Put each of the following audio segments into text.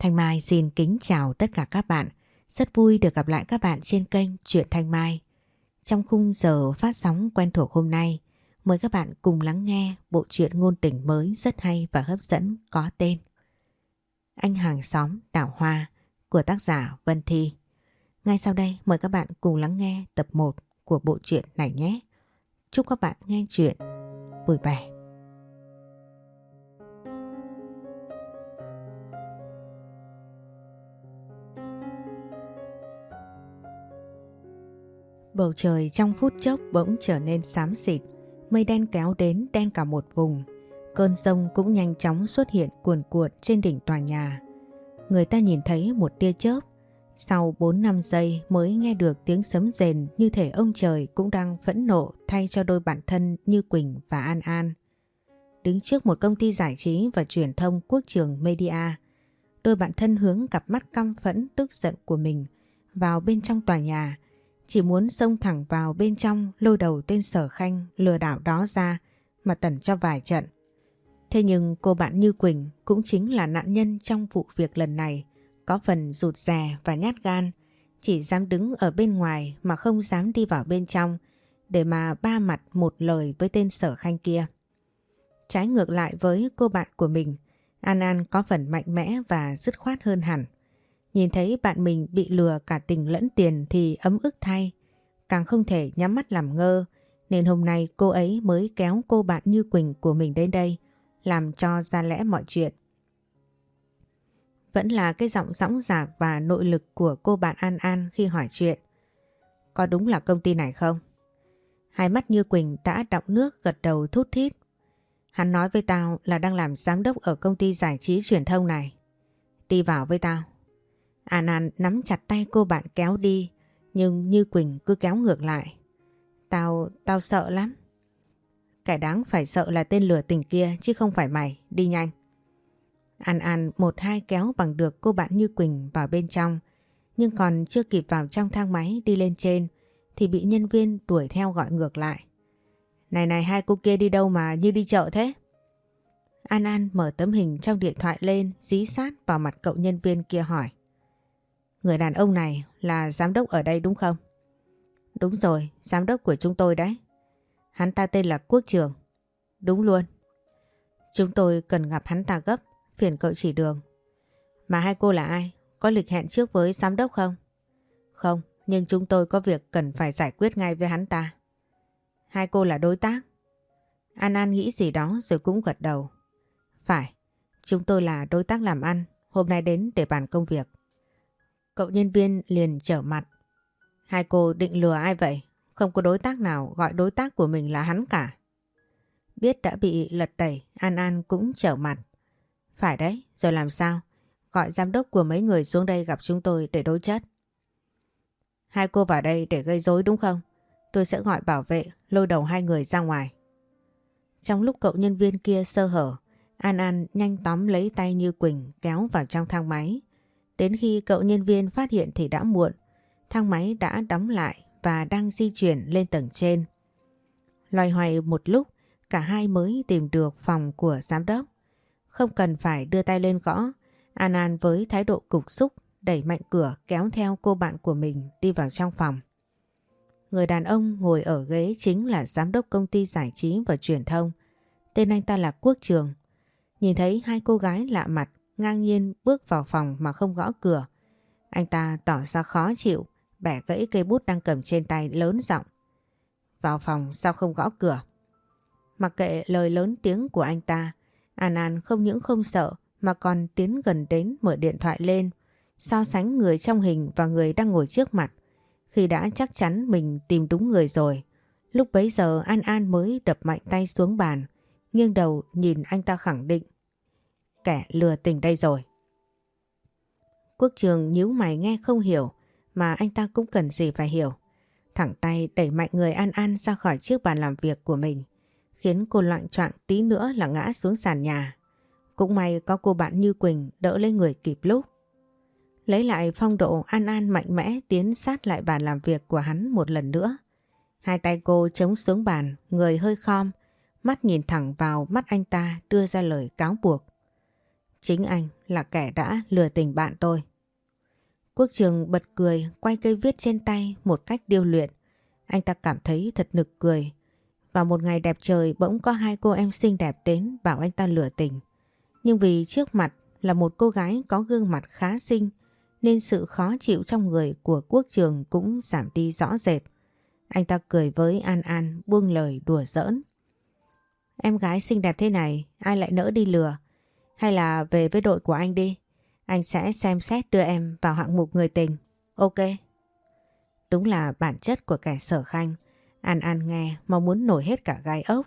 Thanh Mai xin kính chào tất cả các bạn. Rất vui được gặp lại các bạn trên kênh Truyện Thanh Mai. Trong khung giờ phát sóng quen thuộc hôm nay, mời các bạn cùng lắng nghe bộ truyện ngôn tình mới rất hay và hấp dẫn có tên Anh hàng xóm đảo hoa của tác giả Vân Thi. Ngay sau đây mời các bạn cùng lắng nghe tập 1 của bộ truyện này nhé. Chúc các bạn nghe chuyện vui vẻ. Bầu trời trong phút chốc bỗng trở nên xám xịt, mây đen kéo đến đen cả một vùng. Cơn rông cũng nhanh chóng xuất hiện cuồn cuộn trên đỉnh tòa nhà. Người ta nhìn thấy một tia chớp, sau 4-5 giây mới nghe được tiếng sấm rền như thể ông trời cũng đang phẫn nộ thay cho đôi bạn thân như Quỳnh và An An. Đứng trước một công ty giải trí và truyền thông quốc trường Media, đôi bạn thân hướng cặp mắt căm phẫn tức giận của mình vào bên trong tòa nhà chỉ muốn xông thẳng vào bên trong lôi đầu tên sở khanh lừa đảo đó ra mà tẩn cho vài trận. Thế nhưng cô bạn Như Quỳnh cũng chính là nạn nhân trong vụ việc lần này, có phần rụt rè và nhát gan, chỉ dám đứng ở bên ngoài mà không dám đi vào bên trong để mà ba mặt một lời với tên sở khanh kia. Trái ngược lại với cô bạn của mình, An An có phần mạnh mẽ và dứt khoát hơn hẳn. Nhìn thấy bạn mình bị lừa cả tình lẫn tiền thì ấm ức thay. Càng không thể nhắm mắt làm ngơ, nên hôm nay cô ấy mới kéo cô bạn như Quỳnh của mình đến đây, làm cho ra lẽ mọi chuyện. Vẫn là cái giọng dõng dạc và nội lực của cô bạn An An khi hỏi chuyện. Có đúng là công ty này không? Hai mắt như Quỳnh đã đọng nước gật đầu thút thít. Hắn nói với tao là đang làm giám đốc ở công ty giải trí truyền thông này. Đi vào với tao. An An nắm chặt tay cô bạn kéo đi, nhưng Như Quỳnh cứ kéo ngược lại. Tao, tao sợ lắm. Cái đáng phải sợ là tên lừa tình kia chứ không phải mày, đi nhanh. An An một hai kéo bằng được cô bạn Như Quỳnh vào bên trong, nhưng còn chưa kịp vào trong thang máy đi lên trên thì bị nhân viên đuổi theo gọi ngược lại. Này này hai cô kia đi đâu mà như đi chợ thế? An An mở tấm hình trong điện thoại lên dí sát vào mặt cậu nhân viên kia hỏi. Người đàn ông này là giám đốc ở đây đúng không? Đúng rồi, giám đốc của chúng tôi đấy. Hắn ta tên là Quốc Trường. Đúng luôn. Chúng tôi cần gặp hắn ta gấp, phiền cậu chỉ đường. Mà hai cô là ai? Có lịch hẹn trước với giám đốc không? Không, nhưng chúng tôi có việc cần phải giải quyết ngay với hắn ta. Hai cô là đối tác. An An nghĩ gì đó rồi cũng gật đầu. Phải, chúng tôi là đối tác làm ăn, hôm nay đến để bàn công việc. Cậu nhân viên liền trở mặt. Hai cô định lừa ai vậy? Không có đối tác nào gọi đối tác của mình là hắn cả. Biết đã bị lật tẩy, An An cũng trở mặt. Phải đấy, rồi làm sao? Gọi giám đốc của mấy người xuống đây gặp chúng tôi để đối chất. Hai cô vào đây để gây rối đúng không? Tôi sẽ gọi bảo vệ lôi đầu hai người ra ngoài. Trong lúc cậu nhân viên kia sơ hở, An An nhanh tóm lấy tay Như Quỳnh kéo vào trong thang máy. Đến khi cậu nhân viên phát hiện thì đã muộn, thang máy đã đóng lại và đang di chuyển lên tầng trên. Loài hoài một lúc, cả hai mới tìm được phòng của giám đốc. Không cần phải đưa tay lên gõ, An An với thái độ cục xúc đẩy mạnh cửa kéo theo cô bạn của mình đi vào trong phòng. Người đàn ông ngồi ở ghế chính là giám đốc công ty giải trí và truyền thông. Tên anh ta là Quốc Trường. Nhìn thấy hai cô gái lạ mặt ngang nhiên bước vào phòng mà không gõ cửa. Anh ta tỏ ra khó chịu, bẻ gãy cây bút đang cầm trên tay lớn giọng. Vào phòng sao không gõ cửa? Mặc kệ lời lớn tiếng của anh ta, An An không những không sợ mà còn tiến gần đến mở điện thoại lên, so sánh người trong hình và người đang ngồi trước mặt. Khi đã chắc chắn mình tìm đúng người rồi, lúc bấy giờ An An mới đập mạnh tay xuống bàn, nghiêng đầu nhìn anh ta khẳng định kẻ lừa tình đây rồi. Quốc trường nhíu mày nghe không hiểu mà anh ta cũng cần gì phải hiểu. Thẳng tay đẩy mạnh người An An ra khỏi chiếc bàn làm việc của mình khiến cô loạn choạng tí nữa là ngã xuống sàn nhà. Cũng may có cô bạn Như Quỳnh đỡ lấy người kịp lúc. Lấy lại phong độ An An mạnh mẽ tiến sát lại bàn làm việc của hắn một lần nữa. Hai tay cô chống xuống bàn, người hơi khom, mắt nhìn thẳng vào mắt anh ta đưa ra lời cáo buộc. Chính anh là kẻ đã lừa tình bạn tôi. Quốc trường bật cười, quay cây viết trên tay một cách điêu luyện. Anh ta cảm thấy thật nực cười. Vào một ngày đẹp trời, bỗng có hai cô em xinh đẹp đến bảo anh ta lừa tình. Nhưng vì trước mặt là một cô gái có gương mặt khá xinh, nên sự khó chịu trong người của quốc trường cũng giảm đi rõ rệt. Anh ta cười với An An, buông lời đùa giỡn. Em gái xinh đẹp thế này, ai lại nỡ đi lừa? Hay là về với đội của anh đi? Anh sẽ xem xét đưa em vào hạng mục người tình. Ok. Đúng là bản chất của kẻ sở khanh. An An nghe mà muốn nổi hết cả gai ốc.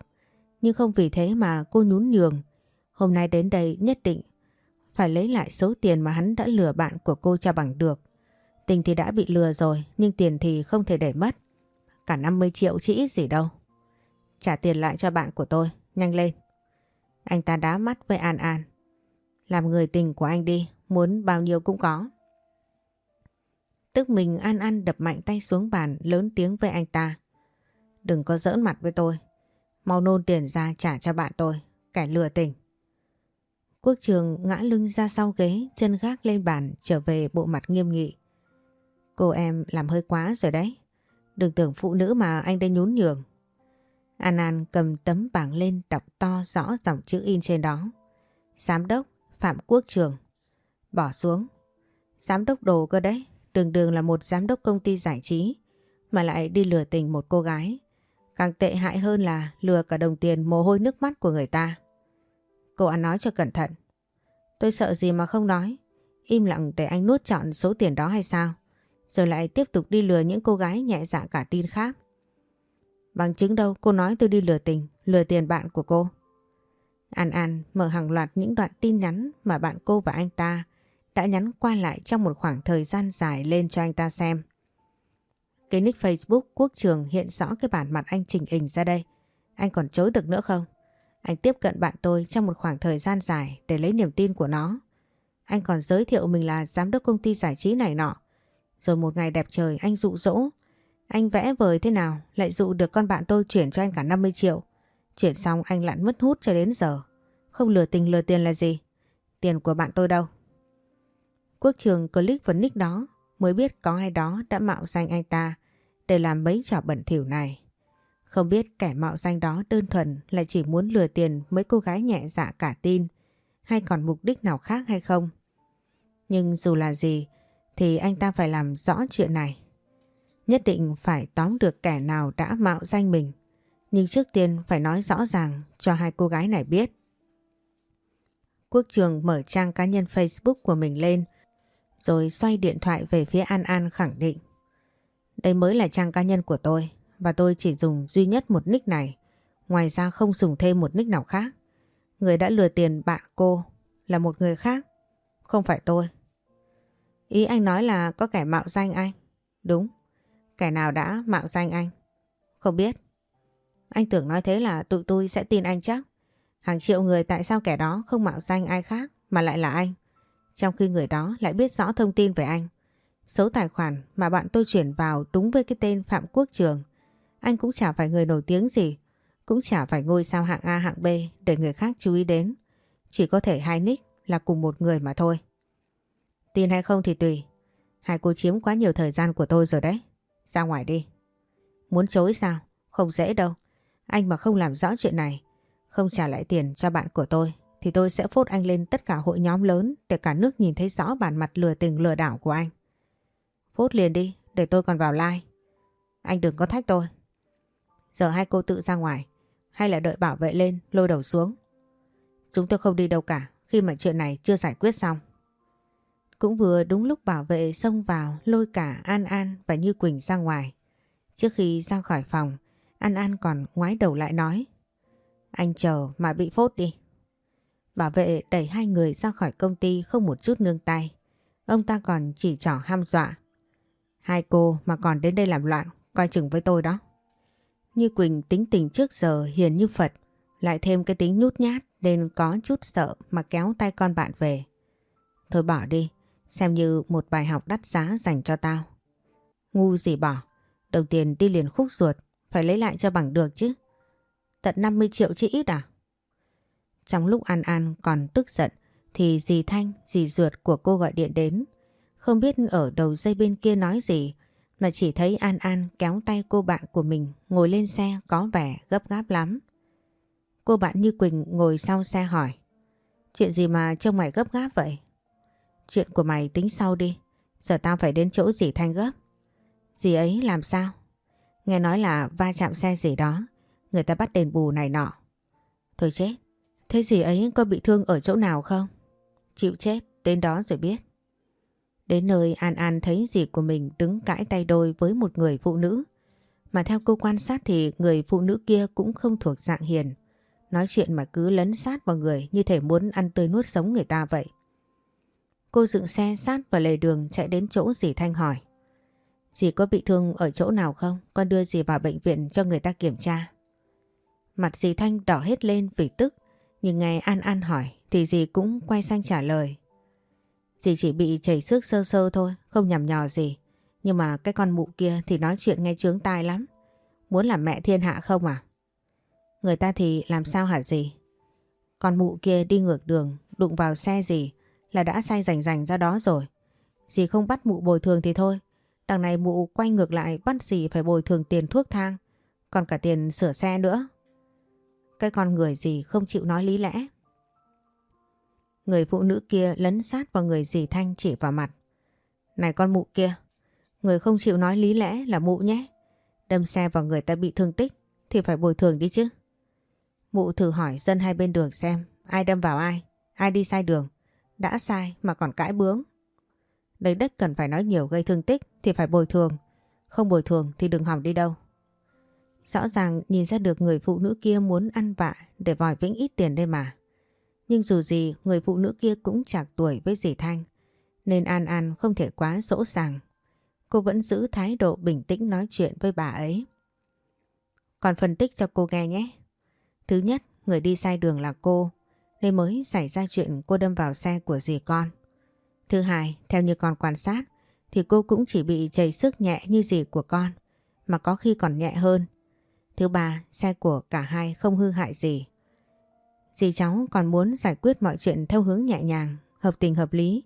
Nhưng không vì thế mà cô nhún nhường. Hôm nay đến đây nhất định phải lấy lại số tiền mà hắn đã lừa bạn của cô cho bằng được. Tình thì đã bị lừa rồi nhưng tiền thì không thể để mất. Cả 50 triệu chỉ ít gì đâu. Trả tiền lại cho bạn của tôi, nhanh lên. Anh ta đá mắt với An An. Làm người tình của anh đi, muốn bao nhiêu cũng có. Tức mình An An đập mạnh tay xuống bàn lớn tiếng với anh ta. Đừng có giỡn mặt với tôi. Mau nôn tiền ra trả cho bạn tôi, kẻ lừa tình. Quốc trường ngã lưng ra sau ghế, chân gác lên bàn trở về bộ mặt nghiêm nghị. Cô em làm hơi quá rồi đấy. Đừng tưởng phụ nữ mà anh đây nhún nhường. An An cầm tấm bảng lên đọc to rõ dòng chữ in trên đó. Giám đốc Phạm Quốc Trường. Bỏ xuống. Giám đốc đồ cơ đấy. Đường đường là một giám đốc công ty giải trí mà lại đi lừa tình một cô gái. Càng tệ hại hơn là lừa cả đồng tiền mồ hôi nước mắt của người ta. Cô ăn nói cho cẩn thận. Tôi sợ gì mà không nói. Im lặng để anh nuốt trọn số tiền đó hay sao? Rồi lại tiếp tục đi lừa những cô gái nhẹ dạ cả tin khác. Bằng chứng đâu cô nói tôi đi lừa tình, lừa tiền bạn của cô. An An mở hàng loạt những đoạn tin nhắn mà bạn cô và anh ta đã nhắn qua lại trong một khoảng thời gian dài lên cho anh ta xem. Cái nick Facebook quốc trường hiện rõ cái bản mặt anh trình hình ra đây. Anh còn chối được nữa không? Anh tiếp cận bạn tôi trong một khoảng thời gian dài để lấy niềm tin của nó. Anh còn giới thiệu mình là giám đốc công ty giải trí này nọ. Rồi một ngày đẹp trời anh dụ dỗ. Anh vẽ vời thế nào lại dụ được con bạn tôi chuyển cho anh cả 50 triệu. Chuyển xong anh lặn mất hút cho đến giờ. Không lừa tình lừa tiền là gì? Tiền của bạn tôi đâu? Quốc trường click vào nick đó mới biết có ai đó đã mạo danh anh ta để làm mấy trò bẩn thỉu này. Không biết kẻ mạo danh đó đơn thuần là chỉ muốn lừa tiền mấy cô gái nhẹ dạ cả tin hay còn mục đích nào khác hay không. Nhưng dù là gì thì anh ta phải làm rõ chuyện này. Nhất định phải tóm được kẻ nào đã mạo danh mình. Nhưng trước tiên phải nói rõ ràng cho hai cô gái này biết. Quốc Trường mở trang cá nhân Facebook của mình lên rồi xoay điện thoại về phía An An khẳng định. Đây mới là trang cá nhân của tôi và tôi chỉ dùng duy nhất một nick này. Ngoài ra không dùng thêm một nick nào khác. Người đã lừa tiền bạn cô là một người khác, không phải tôi. Ý anh nói là có kẻ mạo danh anh. Đúng, kẻ nào đã mạo danh anh? Không biết. Anh tưởng nói thế là tụi tôi sẽ tin anh chắc. Hàng triệu người tại sao kẻ đó không mạo danh ai khác mà lại là anh? Trong khi người đó lại biết rõ thông tin về anh. Số tài khoản mà bạn tôi chuyển vào đúng với cái tên Phạm Quốc Trường. Anh cũng chả phải người nổi tiếng gì. Cũng chả phải ngôi sao hạng A, hạng B để người khác chú ý đến. Chỉ có thể hai nick là cùng một người mà thôi. Tin hay không thì tùy. Hai cô chiếm quá nhiều thời gian của tôi rồi đấy. Ra ngoài đi. Muốn chối sao? Không dễ đâu. Anh mà không làm rõ chuyện này, không trả lại tiền cho bạn của tôi, thì tôi sẽ phốt anh lên tất cả hội nhóm lớn để cả nước nhìn thấy rõ bản mặt lừa tình lừa đảo của anh. Phốt liền đi, để tôi còn vào like. Anh đừng có thách tôi. Giờ hai cô tự ra ngoài, hay là đợi bảo vệ lên lôi đầu xuống. Chúng tôi không đi đâu cả khi mà chuyện này chưa giải quyết xong. Cũng vừa đúng lúc bảo vệ xông vào lôi cả An An và Như Quỳnh ra ngoài. Trước khi ra khỏi phòng, An An còn ngoái đầu lại nói. Anh chờ mà bị phốt đi. Bảo vệ đẩy hai người ra khỏi công ty không một chút nương tay. Ông ta còn chỉ trỏ ham dọa. Hai cô mà còn đến đây làm loạn, coi chừng với tôi đó. Như Quỳnh tính tình trước giờ hiền như Phật, lại thêm cái tính nhút nhát nên có chút sợ mà kéo tay con bạn về. Thôi bỏ đi, xem như một bài học đắt giá dành cho tao. Ngu gì bỏ, Đầu tiên đi liền khúc ruột, phải lấy lại cho bằng được chứ. Tận 50 triệu chứ ít à? Trong lúc An An còn tức giận thì dì Thanh, dì ruột của cô gọi điện đến. Không biết ở đầu dây bên kia nói gì mà chỉ thấy An An kéo tay cô bạn của mình ngồi lên xe có vẻ gấp gáp lắm. Cô bạn Như Quỳnh ngồi sau xe hỏi Chuyện gì mà trông mày gấp gáp vậy? Chuyện của mày tính sau đi. Giờ tao phải đến chỗ dì Thanh gấp. Dì ấy làm sao? Nghe nói là va chạm xe gì đó. Người ta bắt đền bù này nọ. Thôi chết. Thế gì ấy có bị thương ở chỗ nào không? Chịu chết, đến đó rồi biết. Đến nơi An An thấy dì của mình đứng cãi tay đôi với một người phụ nữ. Mà theo cô quan sát thì người phụ nữ kia cũng không thuộc dạng hiền. Nói chuyện mà cứ lấn sát vào người như thể muốn ăn tươi nuốt sống người ta vậy. Cô dựng xe sát vào lề đường chạy đến chỗ dì Thanh hỏi. Dì có bị thương ở chỗ nào không? Con đưa dì vào bệnh viện cho người ta kiểm tra. Mặt dì Thanh đỏ hết lên vì tức. Nhưng nghe An An hỏi thì dì cũng quay sang trả lời. Dì chỉ bị chảy xước sơ sơ thôi, không nhầm nhò gì. Nhưng mà cái con mụ kia thì nói chuyện nghe trướng tai lắm. Muốn làm mẹ thiên hạ không à? Người ta thì làm sao hả dì? Con mụ kia đi ngược đường, đụng vào xe gì là đã say rành rành ra đó rồi. Dì không bắt mụ bồi thường thì thôi. Đằng này mụ quay ngược lại bắt gì phải bồi thường tiền thuốc thang, còn cả tiền sửa xe nữa. Cái con người gì không chịu nói lý lẽ. Người phụ nữ kia lấn sát vào người dì Thanh chỉ vào mặt. Này con mụ kia, người không chịu nói lý lẽ là mụ nhé. Đâm xe vào người ta bị thương tích thì phải bồi thường đi chứ. Mụ thử hỏi dân hai bên đường xem ai đâm vào ai, ai đi sai đường. Đã sai mà còn cãi bướng. Lấy đất cần phải nói nhiều gây thương tích thì phải bồi thường. Không bồi thường thì đừng hỏng đi đâu. Rõ ràng nhìn ra được người phụ nữ kia muốn ăn vạ để vòi vĩnh ít tiền đây mà. Nhưng dù gì người phụ nữ kia cũng chạc tuổi với dì Thanh. Nên An An không thể quá dỗ dàng. Cô vẫn giữ thái độ bình tĩnh nói chuyện với bà ấy. Còn phân tích cho cô nghe nhé. Thứ nhất, người đi sai đường là cô, nên mới xảy ra chuyện cô đâm vào xe của dì con. Thứ hai, theo như con quan sát, thì cô cũng chỉ bị chảy sức nhẹ như gì của con, mà có khi còn nhẹ hơn. Thứ ba, xe của cả hai không hư hại gì. Dì cháu còn muốn giải quyết mọi chuyện theo hướng nhẹ nhàng, hợp tình hợp lý.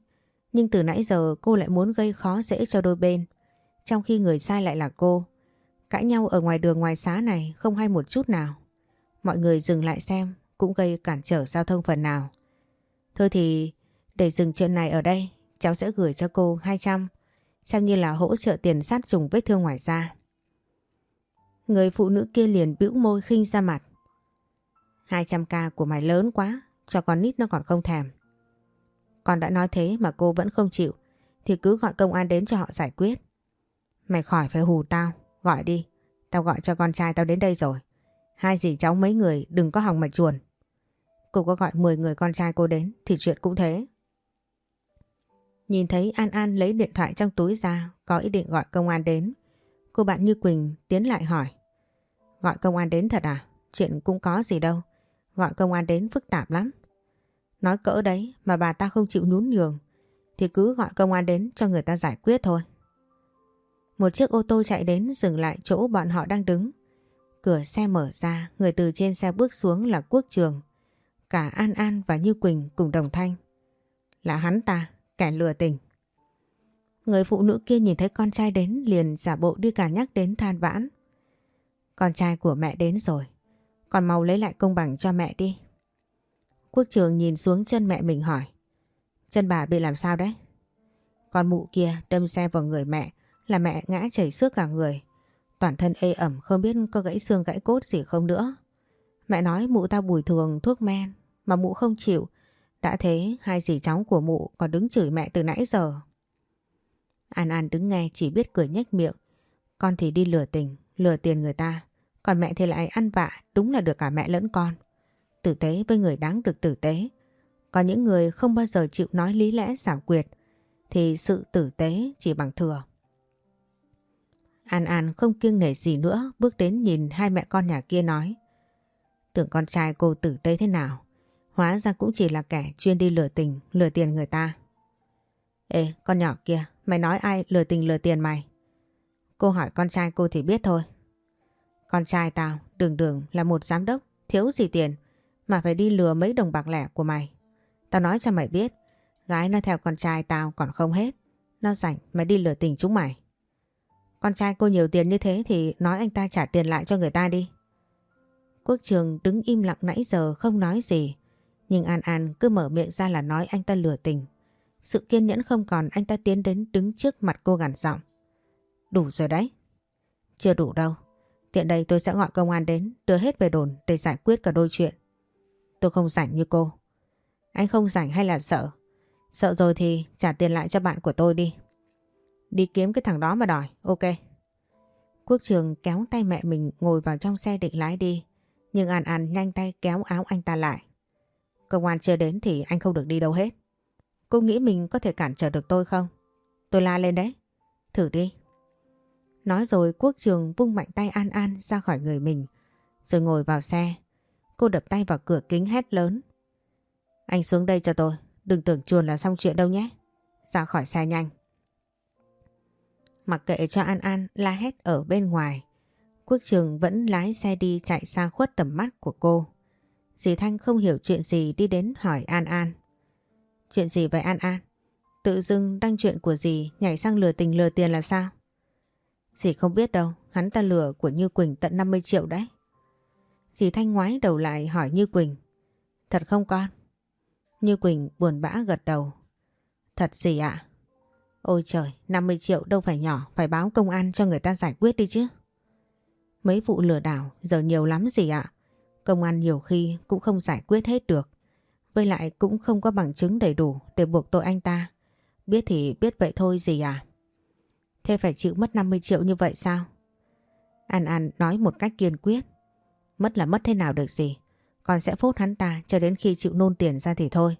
Nhưng từ nãy giờ cô lại muốn gây khó dễ cho đôi bên, trong khi người sai lại là cô. Cãi nhau ở ngoài đường ngoài xá này không hay một chút nào. Mọi người dừng lại xem cũng gây cản trở giao thông phần nào. Thôi thì để dừng chuyện này ở đây, cháu sẽ gửi cho cô 200 xem như là hỗ trợ tiền sát trùng vết thương ngoài da. Người phụ nữ kia liền bĩu môi khinh ra mặt. 200k của mày lớn quá, cho con nít nó còn không thèm. Con đã nói thế mà cô vẫn không chịu, thì cứ gọi công an đến cho họ giải quyết. Mày khỏi phải hù tao, gọi đi, tao gọi cho con trai tao đến đây rồi. Hai dì cháu mấy người đừng có hòng mạch chuồn. Cô có gọi 10 người con trai cô đến thì chuyện cũng thế. Nhìn thấy An An lấy điện thoại trong túi ra có ý định gọi công an đến. Cô bạn Như Quỳnh tiến lại hỏi. Gọi công an đến thật à? Chuyện cũng có gì đâu. Gọi công an đến phức tạp lắm. Nói cỡ đấy mà bà ta không chịu nhún nhường thì cứ gọi công an đến cho người ta giải quyết thôi. Một chiếc ô tô chạy đến dừng lại chỗ bọn họ đang đứng. Cửa xe mở ra, người từ trên xe bước xuống là Quốc Trường. Cả An An và Như Quỳnh cùng đồng thanh. Là hắn ta, kẻ lừa tình. Người phụ nữ kia nhìn thấy con trai đến liền giả bộ đi cả nhắc đến than vãn. Con trai của mẹ đến rồi, còn mau lấy lại công bằng cho mẹ đi. Quốc trường nhìn xuống chân mẹ mình hỏi. Chân bà bị làm sao đấy? Con mụ kia đâm xe vào người mẹ là mẹ ngã chảy xước cả người. Toàn thân ê ẩm không biết có gãy xương gãy cốt gì không nữa. Mẹ nói mụ tao bùi thường thuốc men mà mụ không chịu. Đã thế hai dì cháu của mụ còn đứng chửi mẹ từ nãy giờ. An An đứng nghe chỉ biết cười nhếch miệng. Con thì đi lừa tình, lừa tiền người ta. Còn mẹ thì lại ăn vạ, đúng là được cả mẹ lẫn con. Tử tế với người đáng được tử tế. Có những người không bao giờ chịu nói lý lẽ xảo quyệt, thì sự tử tế chỉ bằng thừa. An An không kiêng nể gì nữa bước đến nhìn hai mẹ con nhà kia nói. Tưởng con trai cô tử tế thế nào, hóa ra cũng chỉ là kẻ chuyên đi lừa tình, lừa tiền người ta. Ê, con nhỏ kia, mày nói ai lừa tình lừa tiền mày? Cô hỏi con trai cô thì biết thôi. Con trai tao, đường đường là một giám đốc, thiếu gì tiền, mà phải đi lừa mấy đồng bạc lẻ của mày. Tao nói cho mày biết, gái nó theo con trai tao còn không hết. Nó rảnh mày đi lừa tình chúng mày. Con trai cô nhiều tiền như thế thì nói anh ta trả tiền lại cho người ta đi. Quốc trường đứng im lặng nãy giờ không nói gì. Nhưng An An cứ mở miệng ra là nói anh ta lừa tình. Sự kiên nhẫn không còn anh ta tiến đến đứng trước mặt cô gằn giọng. Đủ rồi đấy. Chưa đủ đâu. Tiện đây tôi sẽ gọi công an đến đưa hết về đồn để giải quyết cả đôi chuyện. Tôi không rảnh như cô. Anh không rảnh hay là sợ? Sợ rồi thì trả tiền lại cho bạn của tôi đi. Đi kiếm cái thằng đó mà đòi, ok. Quốc trường kéo tay mẹ mình ngồi vào trong xe định lái đi. Nhưng An An nhanh tay kéo áo anh ta lại. Công an chưa đến thì anh không được đi đâu hết. Cô nghĩ mình có thể cản trở được tôi không? Tôi la lên đấy. Thử đi. Nói rồi, quốc trường vung mạnh tay An An ra khỏi người mình. Rồi ngồi vào xe. Cô đập tay vào cửa kính hét lớn. Anh xuống đây cho tôi. Đừng tưởng chuồn là xong chuyện đâu nhé. Ra khỏi xe nhanh. Mặc kệ cho An An la hét ở bên ngoài. Quốc trường vẫn lái xe đi chạy xa khuất tầm mắt của cô. Dì Thanh không hiểu chuyện gì đi đến hỏi An An. Chuyện gì vậy An An? Tự dưng đăng chuyện của dì nhảy sang lừa tình lừa tiền là sao? Dì không biết đâu, hắn ta lừa của Như Quỳnh tận 50 triệu đấy. Dì Thanh ngoái đầu lại hỏi Như Quỳnh. Thật không con? Như Quỳnh buồn bã gật đầu. Thật gì ạ? Ôi trời, 50 triệu đâu phải nhỏ, phải báo công an cho người ta giải quyết đi chứ. Mấy vụ lừa đảo giờ nhiều lắm gì ạ? Công an nhiều khi cũng không giải quyết hết được. Với lại cũng không có bằng chứng đầy đủ để buộc tội anh ta. Biết thì biết vậy thôi gì à? Thế phải chịu mất 50 triệu như vậy sao? An An nói một cách kiên quyết. Mất là mất thế nào được gì? Con sẽ phốt hắn ta cho đến khi chịu nôn tiền ra thì thôi.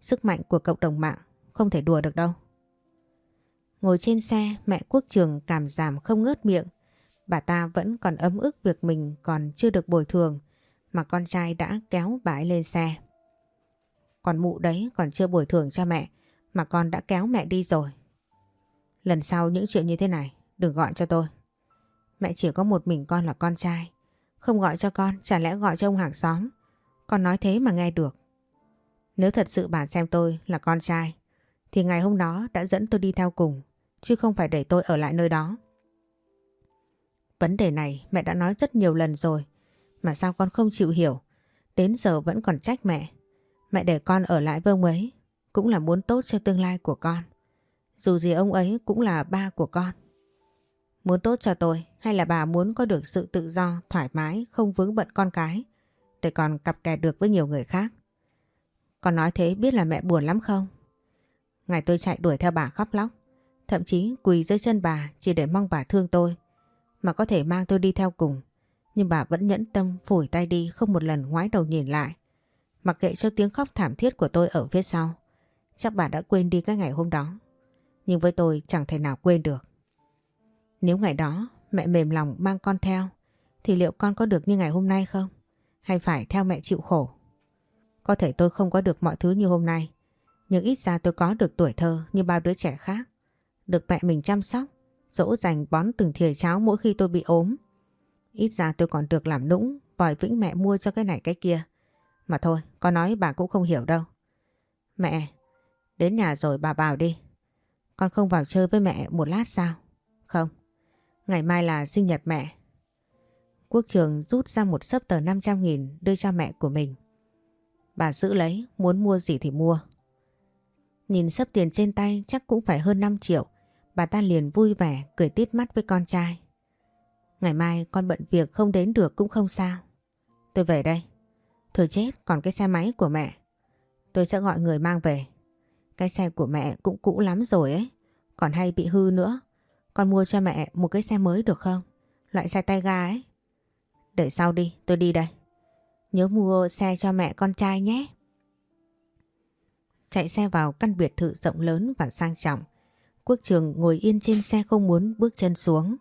Sức mạnh của cộng đồng mạng không thể đùa được đâu. Ngồi trên xe, mẹ quốc trường cảm giảm không ngớt miệng. Bà ta vẫn còn ấm ức việc mình còn chưa được bồi thường mà con trai đã kéo bà ấy lên xe. Còn mụ đấy còn chưa bồi thường cho mẹ mà con đã kéo mẹ đi rồi. Lần sau những chuyện như thế này đừng gọi cho tôi. Mẹ chỉ có một mình con là con trai. Không gọi cho con, chả lẽ gọi cho ông hàng xóm. Con nói thế mà nghe được. Nếu thật sự bà xem tôi là con trai thì ngày hôm đó đã dẫn tôi đi theo cùng chứ không phải để tôi ở lại nơi đó. Vấn đề này mẹ đã nói rất nhiều lần rồi mà sao con không chịu hiểu đến giờ vẫn còn trách mẹ. Mẹ để con ở lại với ông ấy cũng là muốn tốt cho tương lai của con. Dù gì ông ấy cũng là ba của con. Muốn tốt cho tôi hay là bà muốn có được sự tự do, thoải mái, không vướng bận con cái để còn cặp kè được với nhiều người khác. Con nói thế biết là mẹ buồn lắm không? Ngày tôi chạy đuổi theo bà khóc lóc, thậm chí quỳ dưới chân bà chỉ để mong bà thương tôi, mà có thể mang tôi đi theo cùng. Nhưng bà vẫn nhẫn tâm phủi tay đi không một lần ngoái đầu nhìn lại. Mặc kệ cho tiếng khóc thảm thiết của tôi ở phía sau. Chắc bà đã quên đi cái ngày hôm đó. Nhưng với tôi chẳng thể nào quên được. Nếu ngày đó mẹ mềm lòng mang con theo thì liệu con có được như ngày hôm nay không? Hay phải theo mẹ chịu khổ? Có thể tôi không có được mọi thứ như hôm nay nhưng ít ra tôi có được tuổi thơ như bao đứa trẻ khác. Được mẹ mình chăm sóc, dỗ dành bón từng thìa cháo mỗi khi tôi bị ốm. Ít ra tôi còn được làm nũng, vòi vĩnh mẹ mua cho cái này cái kia. Mà thôi, có nói bà cũng không hiểu đâu. Mẹ, đến nhà rồi bà vào đi. Con không vào chơi với mẹ một lát sao? Không, ngày mai là sinh nhật mẹ. Quốc trường rút ra một sấp tờ 500 nghìn đưa cho mẹ của mình. Bà giữ lấy, muốn mua gì thì mua. Nhìn sấp tiền trên tay chắc cũng phải hơn 5 triệu. Bà ta liền vui vẻ cười tít mắt với con trai. Ngày mai con bận việc không đến được cũng không sao. Tôi về đây. Thôi chết còn cái xe máy của mẹ. Tôi sẽ gọi người mang về. Cái xe của mẹ cũng cũ lắm rồi ấy. Còn hay bị hư nữa. Con mua cho mẹ một cái xe mới được không? Loại xe tay ga ấy. Để sau đi, tôi đi đây. Nhớ mua xe cho mẹ con trai nhé. Chạy xe vào căn biệt thự rộng lớn và sang trọng. Quốc trường ngồi yên trên xe không muốn bước chân xuống.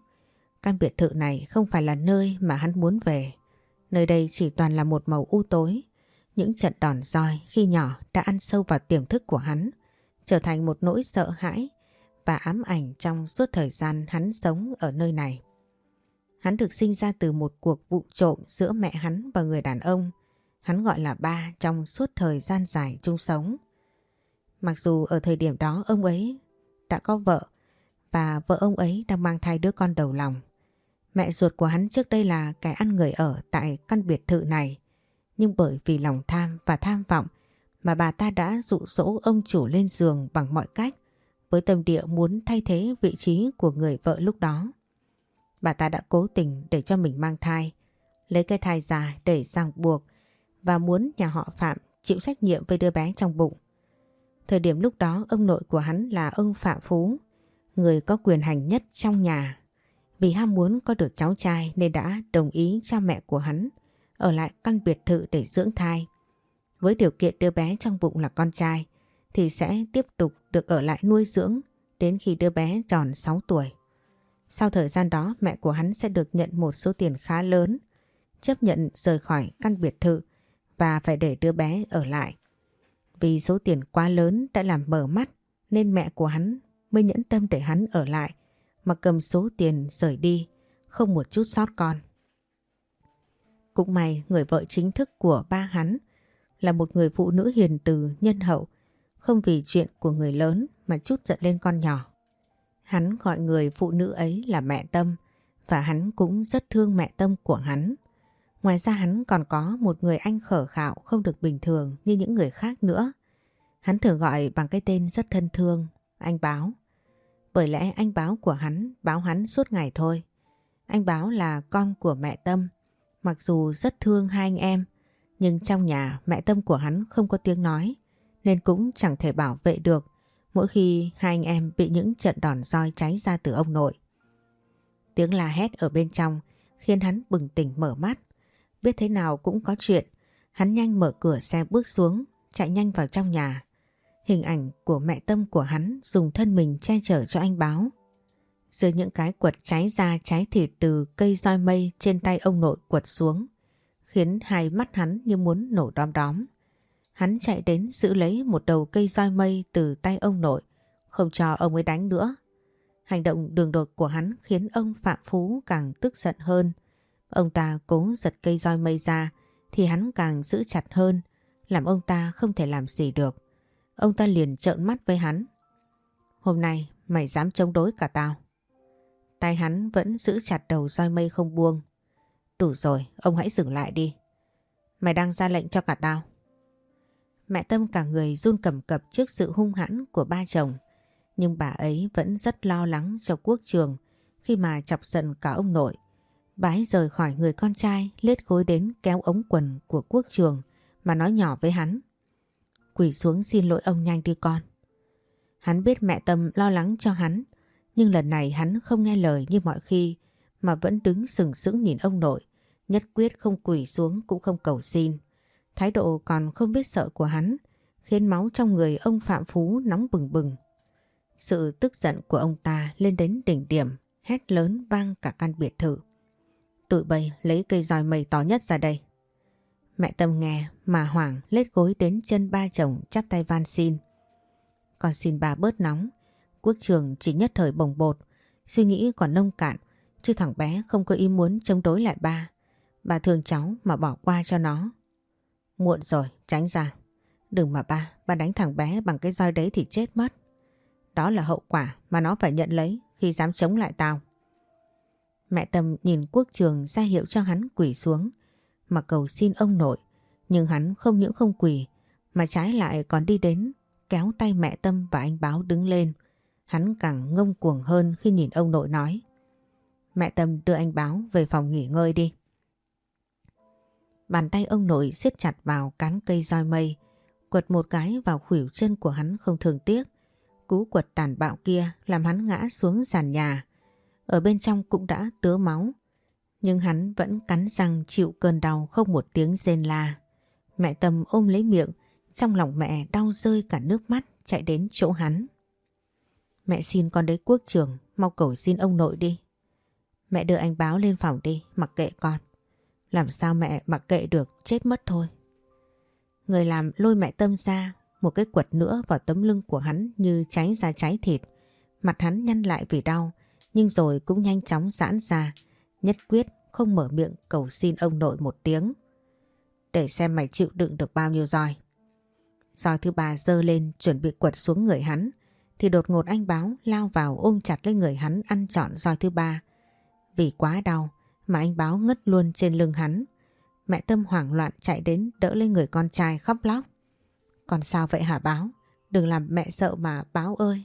Căn biệt thự này không phải là nơi mà hắn muốn về. Nơi đây chỉ toàn là một màu u tối. Những trận đòn roi khi nhỏ đã ăn sâu vào tiềm thức của hắn, trở thành một nỗi sợ hãi và ám ảnh trong suốt thời gian hắn sống ở nơi này. Hắn được sinh ra từ một cuộc vụ trộm giữa mẹ hắn và người đàn ông hắn gọi là ba trong suốt thời gian dài chung sống. Mặc dù ở thời điểm đó ông ấy đã có vợ và vợ ông ấy đang mang thai đứa con đầu lòng. Mẹ ruột của hắn trước đây là kẻ ăn người ở tại căn biệt thự này. Nhưng bởi vì lòng tham và tham vọng mà bà ta đã dụ dỗ ông chủ lên giường bằng mọi cách với tâm địa muốn thay thế vị trí của người vợ lúc đó. Bà ta đã cố tình để cho mình mang thai, lấy cái thai già để ràng buộc và muốn nhà họ Phạm chịu trách nhiệm với đứa bé trong bụng. Thời điểm lúc đó ông nội của hắn là ông Phạm Phú, người có quyền hành nhất trong nhà. Vì ham muốn có được cháu trai nên đã đồng ý cho mẹ của hắn ở lại căn biệt thự để dưỡng thai. Với điều kiện đứa bé trong bụng là con trai thì sẽ tiếp tục được ở lại nuôi dưỡng đến khi đứa bé tròn 6 tuổi. Sau thời gian đó mẹ của hắn sẽ được nhận một số tiền khá lớn, chấp nhận rời khỏi căn biệt thự và phải để đứa bé ở lại. Vì số tiền quá lớn đã làm mở mắt nên mẹ của hắn mới nhẫn tâm để hắn ở lại mà cầm số tiền rời đi, không một chút sót con. Cũng may người vợ chính thức của ba hắn là một người phụ nữ hiền từ, nhân hậu, không vì chuyện của người lớn mà chút giận lên con nhỏ. Hắn gọi người phụ nữ ấy là mẹ Tâm và hắn cũng rất thương mẹ Tâm của hắn. Ngoài ra hắn còn có một người anh khở khạo không được bình thường như những người khác nữa. Hắn thường gọi bằng cái tên rất thân thương, anh Báo. Bởi lẽ anh Báo của hắn báo hắn suốt ngày thôi. Anh Báo là con của mẹ Tâm. Mặc dù rất thương hai anh em, nhưng trong nhà mẹ Tâm của hắn không có tiếng nói, nên cũng chẳng thể bảo vệ được mỗi khi hai anh em bị những trận đòn roi cháy ra từ ông nội. Tiếng la hét ở bên trong khiến hắn bừng tỉnh mở mắt. Biết thế nào cũng có chuyện, hắn nhanh mở cửa xe bước xuống, chạy nhanh vào trong nhà. Hình ảnh của mẹ tâm của hắn dùng thân mình che chở cho anh báo. Dưới những cái quật cháy ra cháy thịt từ cây roi mây trên tay ông nội quật xuống, khiến hai mắt hắn như muốn nổ đom đóm. Hắn chạy đến giữ lấy một đầu cây roi mây từ tay ông nội, không cho ông ấy đánh nữa. Hành động đường đột của hắn khiến ông Phạm Phú càng tức giận hơn. Ông ta cố giật cây roi mây ra thì hắn càng giữ chặt hơn, làm ông ta không thể làm gì được. Ông ta liền trợn mắt với hắn. Hôm nay mày dám chống đối cả tao. Tay hắn vẫn giữ chặt đầu roi mây không buông. Đủ rồi, ông hãy dừng lại đi. Mày đang ra lệnh cho cả tao. Mẹ Tâm cả người run cầm cập trước sự hung hãn của ba chồng. Nhưng bà ấy vẫn rất lo lắng cho quốc trường khi mà chọc giận cả ông nội. Bà ấy rời khỏi người con trai lết gối đến kéo ống quần của quốc trường mà nói nhỏ với hắn. Quỳ xuống xin lỗi ông nhanh đi con. Hắn biết mẹ Tâm lo lắng cho hắn nhưng lần này hắn không nghe lời như mọi khi mà vẫn đứng sừng sững nhìn ông nội nhất quyết không quỳ xuống cũng không cầu xin. Thái độ còn không biết sợ của hắn khiến máu trong người ông Phạm Phú nóng bừng bừng. Sự tức giận của ông ta lên đến đỉnh điểm, hét lớn vang cả căn biệt thự. Tụi bay lấy cây roi mây to nhất ra đây. Mẹ Tâm nghe mà hoảng lết gối đến chân ba chồng chắp tay van xin. Con xin bà bớt nóng, quốc trường chỉ nhất thời bồng bột, suy nghĩ còn nông cạn, chứ thằng bé không có ý muốn chống đối lại ba. Bà thương cháu mà bỏ qua cho nó. Muộn rồi, tránh ra. Đừng mà ba, ba đánh thằng bé bằng cái roi đấy thì chết mất. Đó là hậu quả mà nó phải nhận lấy khi dám chống lại tao. Mẹ Tâm nhìn quốc trường ra hiệu cho hắn quỳ xuống mà cầu xin ông nội. Nhưng hắn không những không quỳ mà trái lại còn đi đến kéo tay mẹ Tâm và anh Báo đứng lên. Hắn càng ngông cuồng hơn khi nhìn ông nội nói. Mẹ Tâm đưa anh Báo về phòng nghỉ ngơi đi. Bàn tay ông nội siết chặt vào cán cây roi mây, quật một cái vào khuỷu chân của hắn không thường tiếc. Cú quật tàn bạo kia làm hắn ngã xuống sàn nhà. Ở bên trong cũng đã tứa máu. Nhưng hắn vẫn cắn răng chịu cơn đau không một tiếng rên la. Mẹ Tâm ôm lấy miệng, trong lòng mẹ đau rơi cả nước mắt chạy đến chỗ hắn. Mẹ xin con đấy quốc trường, mau cầu xin ông nội đi. Mẹ đưa anh báo lên phòng đi, mặc kệ con. Làm sao mẹ mặc kệ được, chết mất thôi. Người làm lôi mẹ Tâm ra, một cái quật nữa vào tấm lưng của hắn như cháy ra cháy thịt. Mặt hắn nhăn lại vì đau, nhưng rồi cũng nhanh chóng giãn ra, nhất quyết không mở miệng cầu xin ông nội một tiếng. Để xem mày chịu đựng được bao nhiêu roi. Roi thứ ba dơ lên, chuẩn bị quật xuống người hắn thì đột ngột anh báo lao vào ôm chặt lấy người hắn ăn trọn roi thứ ba. Vì quá đau mà anh báo ngất luôn trên lưng hắn. Mẹ Tâm hoảng loạn chạy đến đỡ lấy người con trai khóc lóc. Còn sao vậy hả báo? Đừng làm mẹ sợ mà, báo ơi.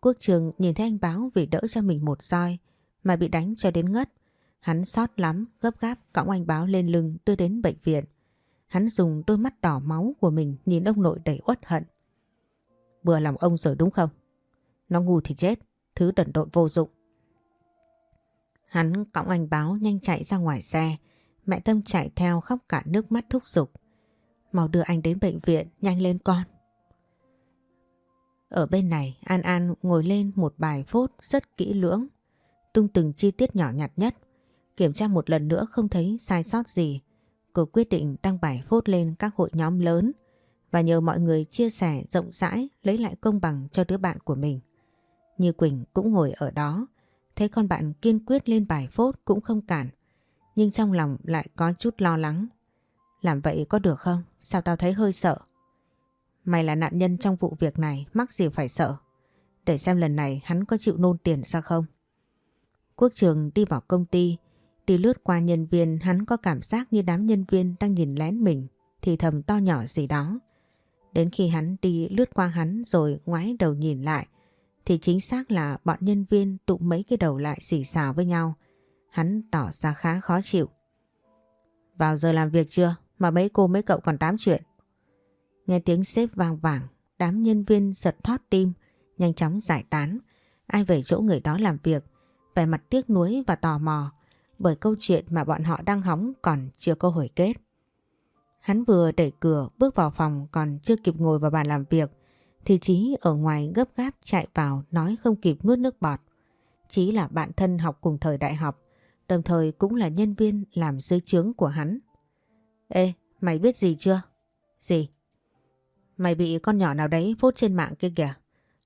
Quốc trường nhìn thấy anh báo vì đỡ cho mình một roi mà bị đánh cho đến ngất. Hắn sót lắm, gấp gáp cõng anh báo lên lưng đưa đến bệnh viện. Hắn dùng đôi mắt đỏ máu của mình nhìn ông nội đầy uất hận. Vừa lòng ông rồi đúng không? Nó ngu thì chết, thứ đần độn vô dụng. Hắn cõng anh báo nhanh chạy ra ngoài xe. Mẹ Tâm chạy theo khóc cả nước mắt thúc giục. Mau đưa anh đến bệnh viện, nhanh lên con. Ở bên này, An An ngồi lên một bài phốt rất kỹ lưỡng, tung từng chi tiết nhỏ nhặt nhất. Kiểm tra một lần nữa không thấy sai sót gì. Cô quyết định đăng bài phốt lên các hội nhóm lớn và nhờ mọi người chia sẻ rộng rãi lấy lại công bằng cho đứa bạn của mình. Như Quỳnh cũng ngồi ở đó, thấy con bạn kiên quyết lên bài phốt cũng không cản, nhưng trong lòng lại có chút lo lắng. Làm vậy có được không? Sao tao thấy hơi sợ? Mày là nạn nhân trong vụ việc này, mắc gì phải sợ? Để xem lần này hắn có chịu nôn tiền ra không? Quốc trường đi vào công ty, đi lướt qua nhân viên hắn có cảm giác như đám nhân viên đang nhìn lén mình thì thầm to nhỏ gì đó. Đến khi hắn đi lướt qua hắn rồi ngoái đầu nhìn lại thì chính xác là bọn nhân viên tụ mấy cái đầu lại xì xào với nhau. Hắn tỏ ra khá khó chịu. Vào giờ làm việc chưa mà mấy cô mấy cậu còn tám chuyện. Nghe tiếng xếp vang vàng, đám nhân viên giật thót tim, nhanh chóng giải tán. Ai về chỗ người đó làm việc, vẻ mặt tiếc nuối và tò mò bởi câu chuyện mà bọn họ đang hóng còn chưa có hồi kết. Hắn vừa đẩy cửa bước vào phòng còn chưa kịp ngồi vào bàn làm việc thì Chí ở ngoài gấp gáp chạy vào nói không kịp nuốt nước bọt. Chí là bạn thân học cùng thời đại học, đồng thời cũng là nhân viên làm dưới trướng của hắn. Ê, mày biết gì chưa? Gì? Mày bị con nhỏ nào đấy phốt trên mạng kia kìa.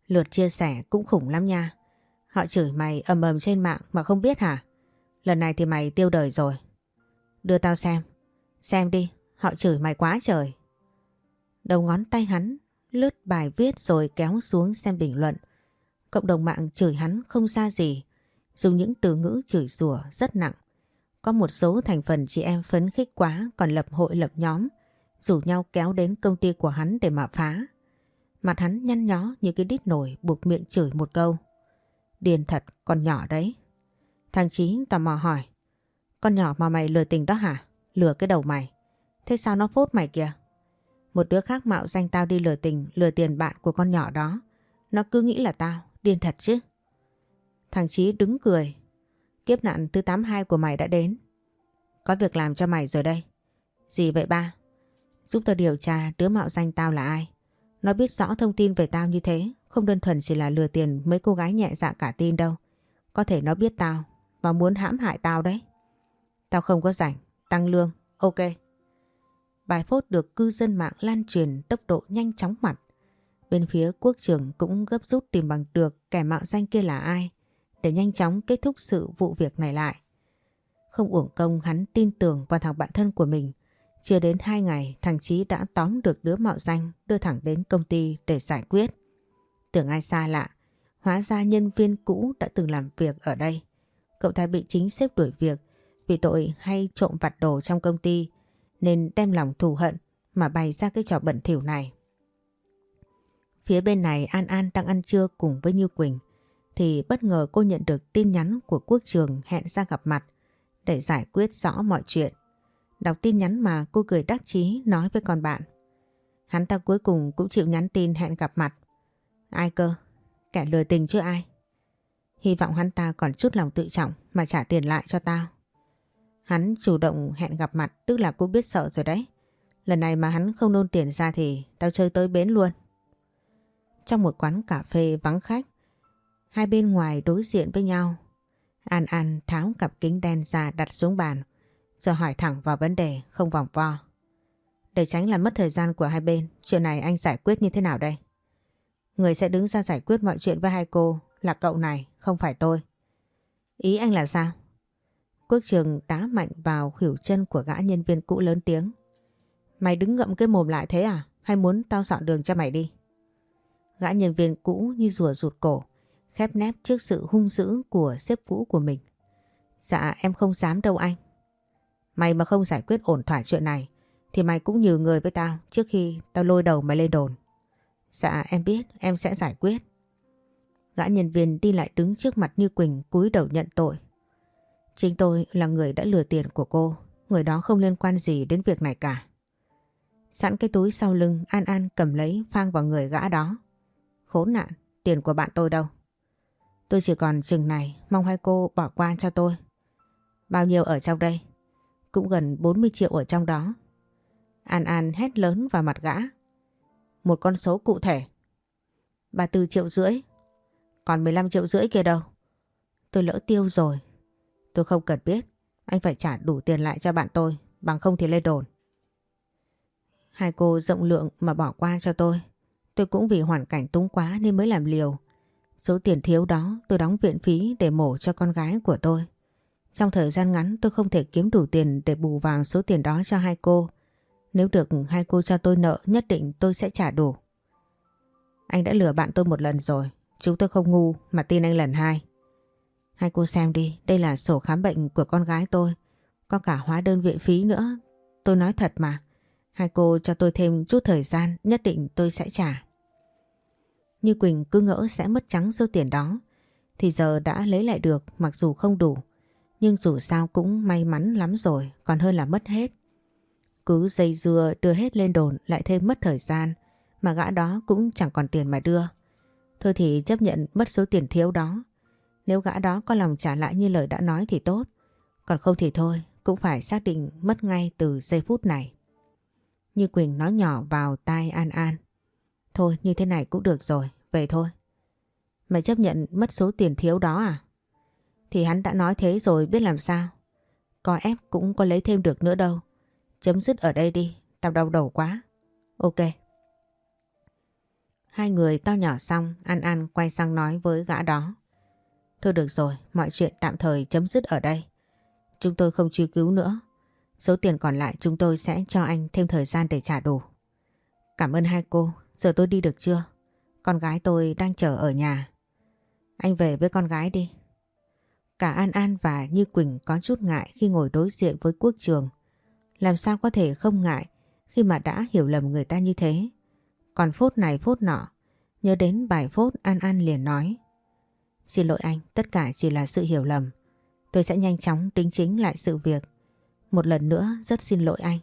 Lượt chia sẻ cũng khủng lắm nha. Họ chửi mày ầm ầm trên mạng mà không biết hả? Lần này thì mày tiêu đời rồi. Đưa tao xem. Xem đi, họ chửi mày quá trời. Đầu ngón tay hắn lướt bài viết rồi kéo xuống xem bình luận. Cộng đồng mạng chửi hắn không xa gì, dùng những từ ngữ chửi rủa rất nặng. Có một số thành phần chị em phấn khích quá còn lập hội lập nhóm, rủ nhau kéo đến công ty của hắn để mà phá. Mặt hắn nhăn nhó như cái đít nổi buộc miệng chửi một câu điên thật, còn nhỏ đấy. Thằng Chí tò mò hỏi. Con nhỏ mà mày lừa tình đó hả? Lừa cái đầu mày. Thế sao nó phốt mày kìa? Một đứa khác mạo danh tao đi lừa tình, lừa tiền bạn của con nhỏ đó. Nó cứ nghĩ là tao, điên thật chứ. Thằng Chí đứng cười. Kiếp nạn thứ 82 của mày đã đến. Có việc làm cho mày rồi đây. Gì vậy ba? Giúp tao điều tra đứa mạo danh tao là ai. Nó biết rõ thông tin về tao như thế, không đơn thuần chỉ là lừa tiền mấy cô gái nhẹ dạ cả tin đâu. Có thể nó biết tao và muốn hãm hại tao đấy. Tao không có rảnh, tăng lương, ok. Bài phốt được cư dân mạng lan truyền tốc độ nhanh chóng mặt. Bên phía quốc trưởng cũng gấp rút tìm bằng được kẻ mạo danh kia là ai để nhanh chóng kết thúc sự vụ việc này lại. Không uổng công hắn tin tưởng vào thằng bạn thân của mình. Chưa đến hai ngày thằng Chí đã tóm được đứa mạo danh đưa thẳng đến công ty để giải quyết. Tưởng ai xa lạ, hóa ra nhân viên cũ đã từng làm việc ở đây. Cậu ta bị chính xếp đuổi việc vì tội hay trộm vặt đồ trong công ty nên đem lòng thù hận mà bày ra cái trò bẩn thỉu này. Phía bên này An An đang ăn trưa cùng với Như Quỳnh thì bất ngờ cô nhận được tin nhắn của quốc trường hẹn ra gặp mặt để giải quyết rõ mọi chuyện. Đọc tin nhắn mà cô cười đắc chí nói với con bạn. Hắn ta cuối cùng cũng chịu nhắn tin hẹn gặp mặt. Ai cơ? Kẻ lừa tình chứ ai? Hy vọng hắn ta còn chút lòng tự trọng mà trả tiền lại cho tao. Hắn chủ động hẹn gặp mặt tức là cũng biết sợ rồi đấy. Lần này mà hắn không nôn tiền ra thì tao chơi tới bến luôn. Trong một quán cà phê vắng khách, hai bên ngoài đối diện với nhau. An An tháo cặp kính đen ra đặt xuống bàn, rồi hỏi thẳng vào vấn đề không vòng vo. Để tránh làm mất thời gian của hai bên, chuyện này anh giải quyết như thế nào đây? Người sẽ đứng ra giải quyết mọi chuyện với hai cô là cậu này, không phải tôi. Ý anh là sao? Quốc trường đá mạnh vào khỉu chân của gã nhân viên cũ lớn tiếng. Mày đứng ngậm cái mồm lại thế à? hay muốn tao dọn đường cho mày đi? Gã nhân viên cũ như rùa rụt cổ, khép nép trước sự hung dữ của sếp cũ của mình. Dạ em không dám đâu anh. Mày mà không giải quyết ổn thỏa chuyện này thì mày cũng nhừ người với tao trước khi tao lôi đầu mày lên đồn. Dạ em biết em sẽ giải quyết. Gã nhân viên đi lại đứng trước mặt Như Quỳnh cúi đầu nhận tội. Chính tôi là người đã lừa tiền của cô, người đó không liên quan gì đến việc này cả. Sẵn cái túi sau lưng An An cầm lấy phang vào người gã đó. Khốn nạn, tiền của bạn tôi đâu? Tôi chỉ còn chừng này, mong hai cô bỏ qua cho tôi. Bao nhiêu ở trong đây? Cũng gần 40 triệu ở trong đó. An An hét lớn vào mặt gã. Một con số cụ thể. 34 triệu rưỡi. Còn 15 triệu rưỡi kia đâu? Tôi lỡ tiêu rồi. Tôi không cần biết. Anh phải trả đủ tiền lại cho bạn tôi. Bằng không thì lên đồn. Hai cô rộng lượng mà bỏ qua cho tôi. Tôi cũng vì hoàn cảnh túng quá nên mới làm liều. Số tiền thiếu đó tôi đóng viện phí để mổ cho con gái của tôi. Trong thời gian ngắn tôi không thể kiếm đủ tiền để bù vào số tiền đó cho hai cô. Nếu được hai cô cho tôi nợ nhất định tôi sẽ trả đủ. Anh đã lừa bạn tôi một lần rồi. Chúng tôi không ngu mà tin anh lần hai. Hai cô xem đi, đây là sổ khám bệnh của con gái tôi. Có cả hóa đơn viện phí nữa. Tôi nói thật mà. Hai cô cho tôi thêm chút thời gian, nhất định tôi sẽ trả. Như Quỳnh cứ ngỡ sẽ mất trắng số tiền đó. Thì giờ đã lấy lại được mặc dù không đủ. Nhưng dù sao cũng may mắn lắm rồi, còn hơn là mất hết. Cứ dây dưa đưa hết lên đồn lại thêm mất thời gian, mà gã đó cũng chẳng còn tiền mà đưa. Thôi thì chấp nhận mất số tiền thiếu đó. Nếu gã đó có lòng trả lại như lời đã nói thì tốt. Còn không thì thôi, cũng phải xác định mất ngay từ giây phút này. Như Quỳnh nói nhỏ vào tai An An. Thôi như thế này cũng được rồi, về thôi. Mày chấp nhận mất số tiền thiếu đó à? Thì hắn đã nói thế rồi biết làm sao. Có ép cũng có lấy thêm được nữa đâu. Chấm dứt ở đây đi, tao đau đầu quá. Ok. Hai người to nhỏ xong, An An quay sang nói với gã đó. Thôi được rồi, mọi chuyện tạm thời chấm dứt ở đây. Chúng tôi không truy cứu nữa. Số tiền còn lại chúng tôi sẽ cho anh thêm thời gian để trả đủ. Cảm ơn hai cô, giờ tôi đi được chưa? Con gái tôi đang chờ ở nhà. Anh về với con gái đi. Cả An An và Như Quỳnh có chút ngại khi ngồi đối diện với quốc trường. Làm sao có thể không ngại khi mà đã hiểu lầm người ta như thế. Còn phốt này phốt nọ, nhớ đến bài phốt An An liền nói. Xin lỗi anh, tất cả chỉ là sự hiểu lầm. Tôi sẽ nhanh chóng tính chính lại sự việc. Một lần nữa rất xin lỗi anh.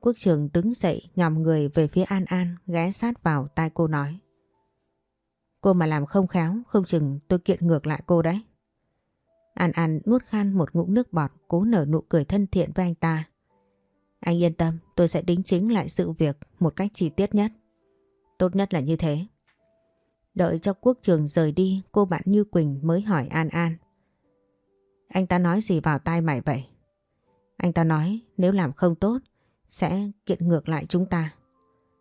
Quốc trường đứng dậy nhòm người về phía An An ghé sát vào tai cô nói. Cô mà làm không khéo, không chừng tôi kiện ngược lại cô đấy. An An nuốt khan một ngụm nước bọt cố nở nụ cười thân thiện với anh ta. Anh yên tâm, tôi sẽ đính chính lại sự việc một cách chi tiết nhất. Tốt nhất là như thế. Đợi cho quốc trường rời đi, cô bạn Như Quỳnh mới hỏi An An. Anh ta nói gì vào tai mày vậy? Anh ta nói nếu làm không tốt, sẽ kiện ngược lại chúng ta.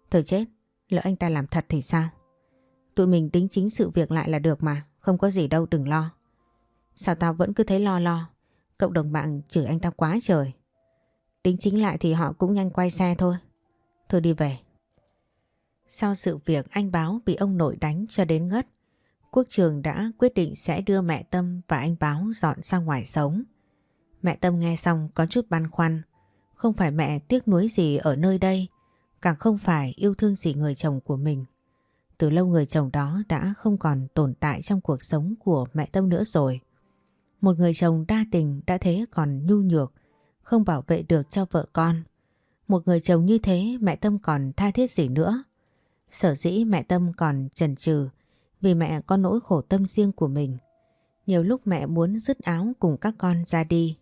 Thời chết, lỡ anh ta làm thật thì sao? Tụi mình đính chính sự việc lại là được mà, không có gì đâu đừng lo. Sao tao vẫn cứ thấy lo lo, cộng đồng mạng chửi anh ta quá trời. Đính chính lại thì họ cũng nhanh quay xe thôi. Thôi đi về. Sau sự việc anh báo bị ông nội đánh cho đến ngất, Quốc trường đã quyết định sẽ đưa mẹ Tâm và anh báo dọn sang ngoài sống. Mẹ Tâm nghe xong có chút băn khoăn, không phải mẹ tiếc nuối gì ở nơi đây, càng không phải yêu thương gì người chồng của mình. Từ lâu người chồng đó đã không còn tồn tại trong cuộc sống của mẹ Tâm nữa rồi. Một người chồng đa tình đã thế còn nhu nhược, không bảo vệ được cho vợ con. Một người chồng như thế mẹ Tâm còn tha thiết gì nữa. Sở dĩ mẹ Tâm còn chần chừ vì mẹ có nỗi khổ tâm riêng của mình. Nhiều lúc mẹ muốn dứt áo cùng các con ra đi,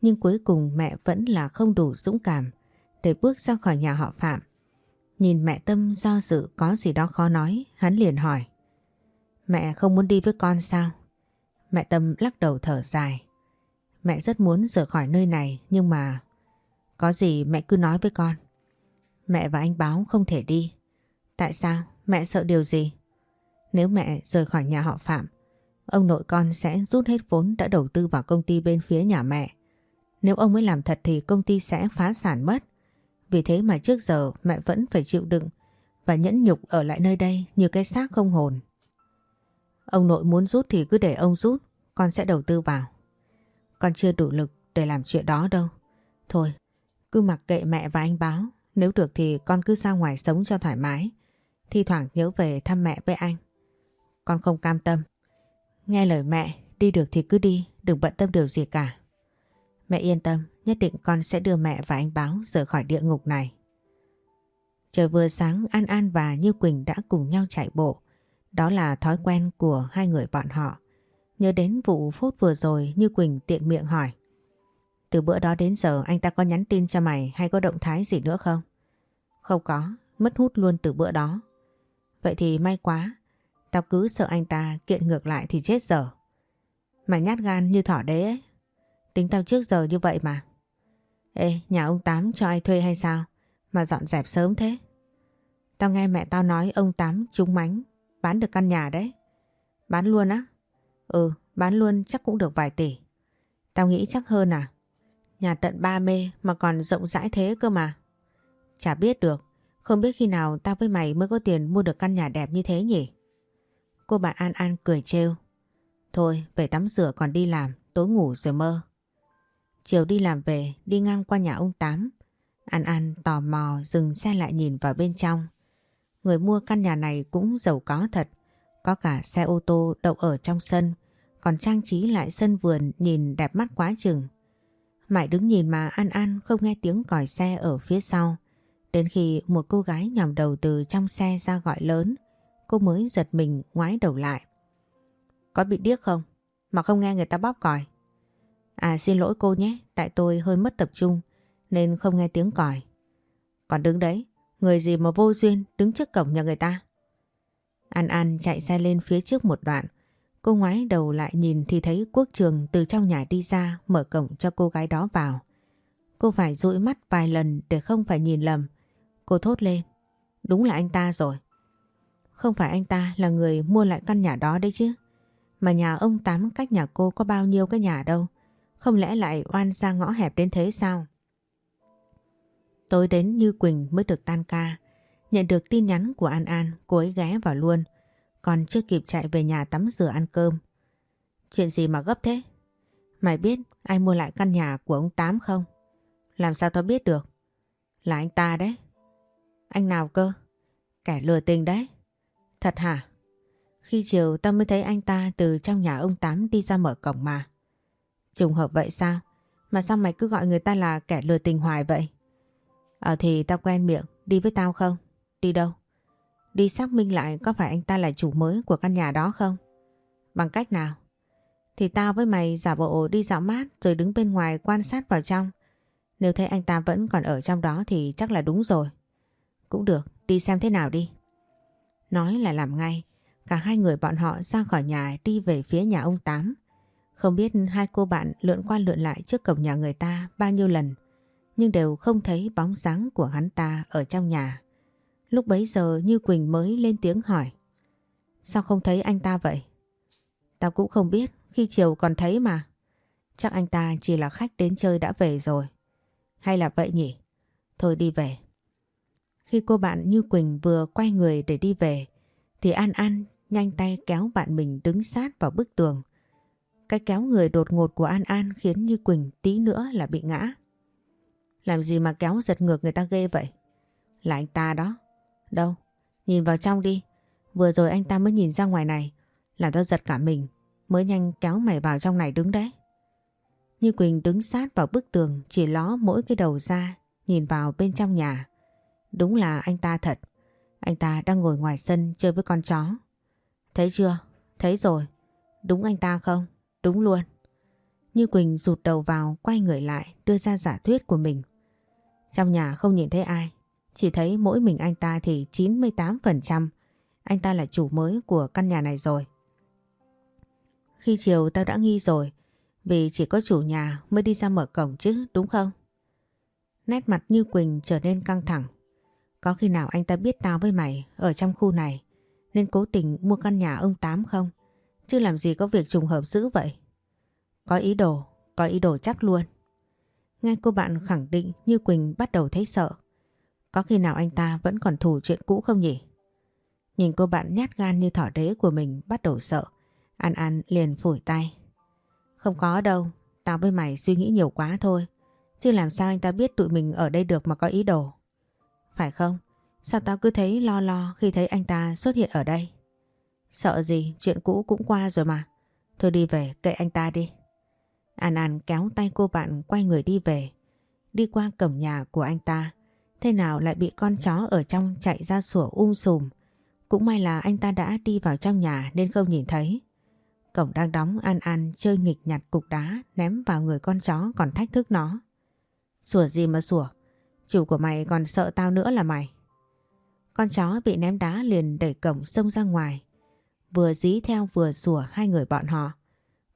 nhưng cuối cùng mẹ vẫn là không đủ dũng cảm để bước ra khỏi nhà họ Phạm. Nhìn mẹ Tâm do dự có gì đó khó nói, hắn liền hỏi. Mẹ không muốn đi với con sao? Mẹ Tâm lắc đầu thở dài. Mẹ rất muốn rời khỏi nơi này nhưng mà... Có gì mẹ cứ nói với con. Mẹ và anh báo không thể đi. Tại sao? Mẹ sợ điều gì? Nếu mẹ rời khỏi nhà họ Phạm, ông nội con sẽ rút hết vốn đã đầu tư vào công ty bên phía nhà mẹ. Nếu ông ấy làm thật thì công ty sẽ phá sản mất. Vì thế mà trước giờ mẹ vẫn phải chịu đựng và nhẫn nhục ở lại nơi đây như cái xác không hồn. Ông nội muốn rút thì cứ để ông rút, con sẽ đầu tư vào. Con chưa đủ lực để làm chuyện đó đâu. Thôi, cứ mặc kệ mẹ và anh báo, nếu được thì con cứ ra ngoài sống cho thoải mái. Thi thoảng nhớ về thăm mẹ với anh. Con không cam tâm. Nghe lời mẹ, đi được thì cứ đi, đừng bận tâm điều gì cả. Mẹ yên tâm, nhất định con sẽ đưa mẹ và anh báo rời khỏi địa ngục này. Trời vừa sáng An An và Như Quỳnh đã cùng nhau chạy bộ. Đó là thói quen của hai người bọn họ. Nhớ đến vụ phút vừa rồi Như Quỳnh tiện miệng hỏi. Từ bữa đó đến giờ anh ta có nhắn tin cho mày hay có động thái gì nữa không? Không có, mất hút luôn từ bữa đó. Vậy thì may quá, tao cứ sợ anh ta kiện ngược lại thì chết dở. Mày nhát gan như thỏ đế ấy. Tính tao trước giờ như vậy mà. Ê, nhà ông Tám cho ai thuê hay sao? Mà dọn dẹp sớm thế. Tao nghe mẹ tao nói ông Tám trúng mánh, bán được căn nhà đấy. Bán luôn á? Ừ, bán luôn chắc cũng được vài tỷ. Tao nghĩ chắc hơn à? Nhà tận ba mê mà còn rộng rãi thế cơ mà. Chả biết được, không biết khi nào tao với mày mới có tiền mua được căn nhà đẹp như thế nhỉ? Cô bạn An An cười trêu. Thôi, về tắm rửa còn đi làm, tối ngủ rồi mơ. Chiều đi làm về, đi ngang qua nhà ông Tám. An An tò mò dừng xe lại nhìn vào bên trong. Người mua căn nhà này cũng giàu có thật. Có cả xe ô tô đậu ở trong sân, còn trang trí lại sân vườn nhìn đẹp mắt quá chừng. Mãi đứng nhìn mà An An không nghe tiếng còi xe ở phía sau. Đến khi một cô gái nhòm đầu từ trong xe ra gọi lớn, cô mới giật mình ngoái đầu lại. Có bị điếc không? Mà không nghe người ta bóp còi. À xin lỗi cô nhé, tại tôi hơi mất tập trung nên không nghe tiếng còi. Còn đứng đấy, người gì mà vô duyên đứng trước cổng nhà người ta. An An chạy xe lên phía trước một đoạn. Cô ngoái đầu lại nhìn thì thấy quốc trường từ trong nhà đi ra mở cổng cho cô gái đó vào. Cô phải dụi mắt vài lần để không phải nhìn lầm. Cô thốt lên. Đúng là anh ta rồi. Không phải anh ta là người mua lại căn nhà đó đấy chứ. Mà nhà ông Tám cách nhà cô có bao nhiêu cái nhà đâu. Không lẽ lại oan ra ngõ hẹp đến thế sao? Tối đến Như Quỳnh mới được tan ca. Nhận được tin nhắn của An An, cô ấy ghé vào luôn. Còn chưa kịp chạy về nhà tắm rửa ăn cơm. Chuyện gì mà gấp thế? Mày biết ai mua lại căn nhà của ông Tám không? Làm sao tao biết được? Là anh ta đấy. Anh nào cơ? Kẻ lừa tình đấy. Thật hả? Khi chiều tao mới thấy anh ta từ trong nhà ông Tám đi ra mở cổng mà. Trùng hợp vậy sao? Mà sao mày cứ gọi người ta là kẻ lừa tình hoài vậy? Ờ thì tao quen miệng, đi với tao không? Đi đâu? Đi xác minh lại có phải anh ta là chủ mới của căn nhà đó không? Bằng cách nào? Thì tao với mày giả bộ đi dạo mát rồi đứng bên ngoài quan sát vào trong. Nếu thấy anh ta vẫn còn ở trong đó thì chắc là đúng rồi. Cũng được, đi xem thế nào đi. Nói là làm ngay, cả hai người bọn họ ra khỏi nhà đi về phía nhà ông Tám. Không biết hai cô bạn lượn qua lượn lại trước cổng nhà người ta bao nhiêu lần, nhưng đều không thấy bóng dáng của hắn ta ở trong nhà. Lúc bấy giờ Như Quỳnh mới lên tiếng hỏi. Sao không thấy anh ta vậy? Tao cũng không biết, khi chiều còn thấy mà. Chắc anh ta chỉ là khách đến chơi đã về rồi. Hay là vậy nhỉ? Thôi đi về. Khi cô bạn Như Quỳnh vừa quay người để đi về, thì An An nhanh tay kéo bạn mình đứng sát vào bức tường. Cái kéo người đột ngột của An An khiến Như Quỳnh tí nữa là bị ngã. Làm gì mà kéo giật ngược người ta ghê vậy? Là anh ta đó. Đâu? Nhìn vào trong đi. Vừa rồi anh ta mới nhìn ra ngoài này. Làm tao giật cả mình. Mới nhanh kéo mày vào trong này đứng đấy. Như Quỳnh đứng sát vào bức tường, chỉ ló mỗi cái đầu ra, nhìn vào bên trong nhà. Đúng là anh ta thật. Anh ta đang ngồi ngoài sân chơi với con chó. Thấy chưa? Thấy rồi. Đúng anh ta không? Đúng luôn. Như Quỳnh rụt đầu vào, quay người lại, đưa ra giả thuyết của mình. Trong nhà không nhìn thấy ai. Chỉ thấy mỗi mình anh ta thì 98% anh ta là chủ mới của căn nhà này rồi. Khi chiều tao đã nghi rồi vì chỉ có chủ nhà mới đi ra mở cổng chứ đúng không? Nét mặt như Quỳnh trở nên căng thẳng. Có khi nào anh ta biết tao với mày ở trong khu này nên cố tình mua căn nhà ông Tám không? Chứ làm gì có việc trùng hợp dữ vậy? Có ý đồ, có ý đồ chắc luôn. ngay cô bạn khẳng định như Quỳnh bắt đầu thấy sợ. Có khi nào anh ta vẫn còn thủ chuyện cũ không nhỉ? Nhìn cô bạn nhát gan như thỏ đế của mình bắt đầu sợ. An An liền phủi tay. Không có đâu, tao với mày suy nghĩ nhiều quá thôi. Chứ làm sao anh ta biết tụi mình ở đây được mà có ý đồ. Phải không? Sao tao cứ thấy lo lo khi thấy anh ta xuất hiện ở đây? Sợ gì, chuyện cũ cũng qua rồi mà. Thôi đi về, kệ anh ta đi. An An kéo tay cô bạn quay người đi về. Đi qua cổng nhà của anh ta. Thế nào lại bị con chó ở trong chạy ra sủa um sùm. Cũng may là anh ta đã đi vào trong nhà nên không nhìn thấy. Cổng đang đóng An An chơi nghịch nhặt cục đá ném vào người con chó còn thách thức nó. Sủa gì mà sủa, chủ của mày còn sợ tao nữa là mày. Con chó bị ném đá liền đẩy cổng xông ra ngoài. Vừa dí theo vừa sủa hai người bọn họ.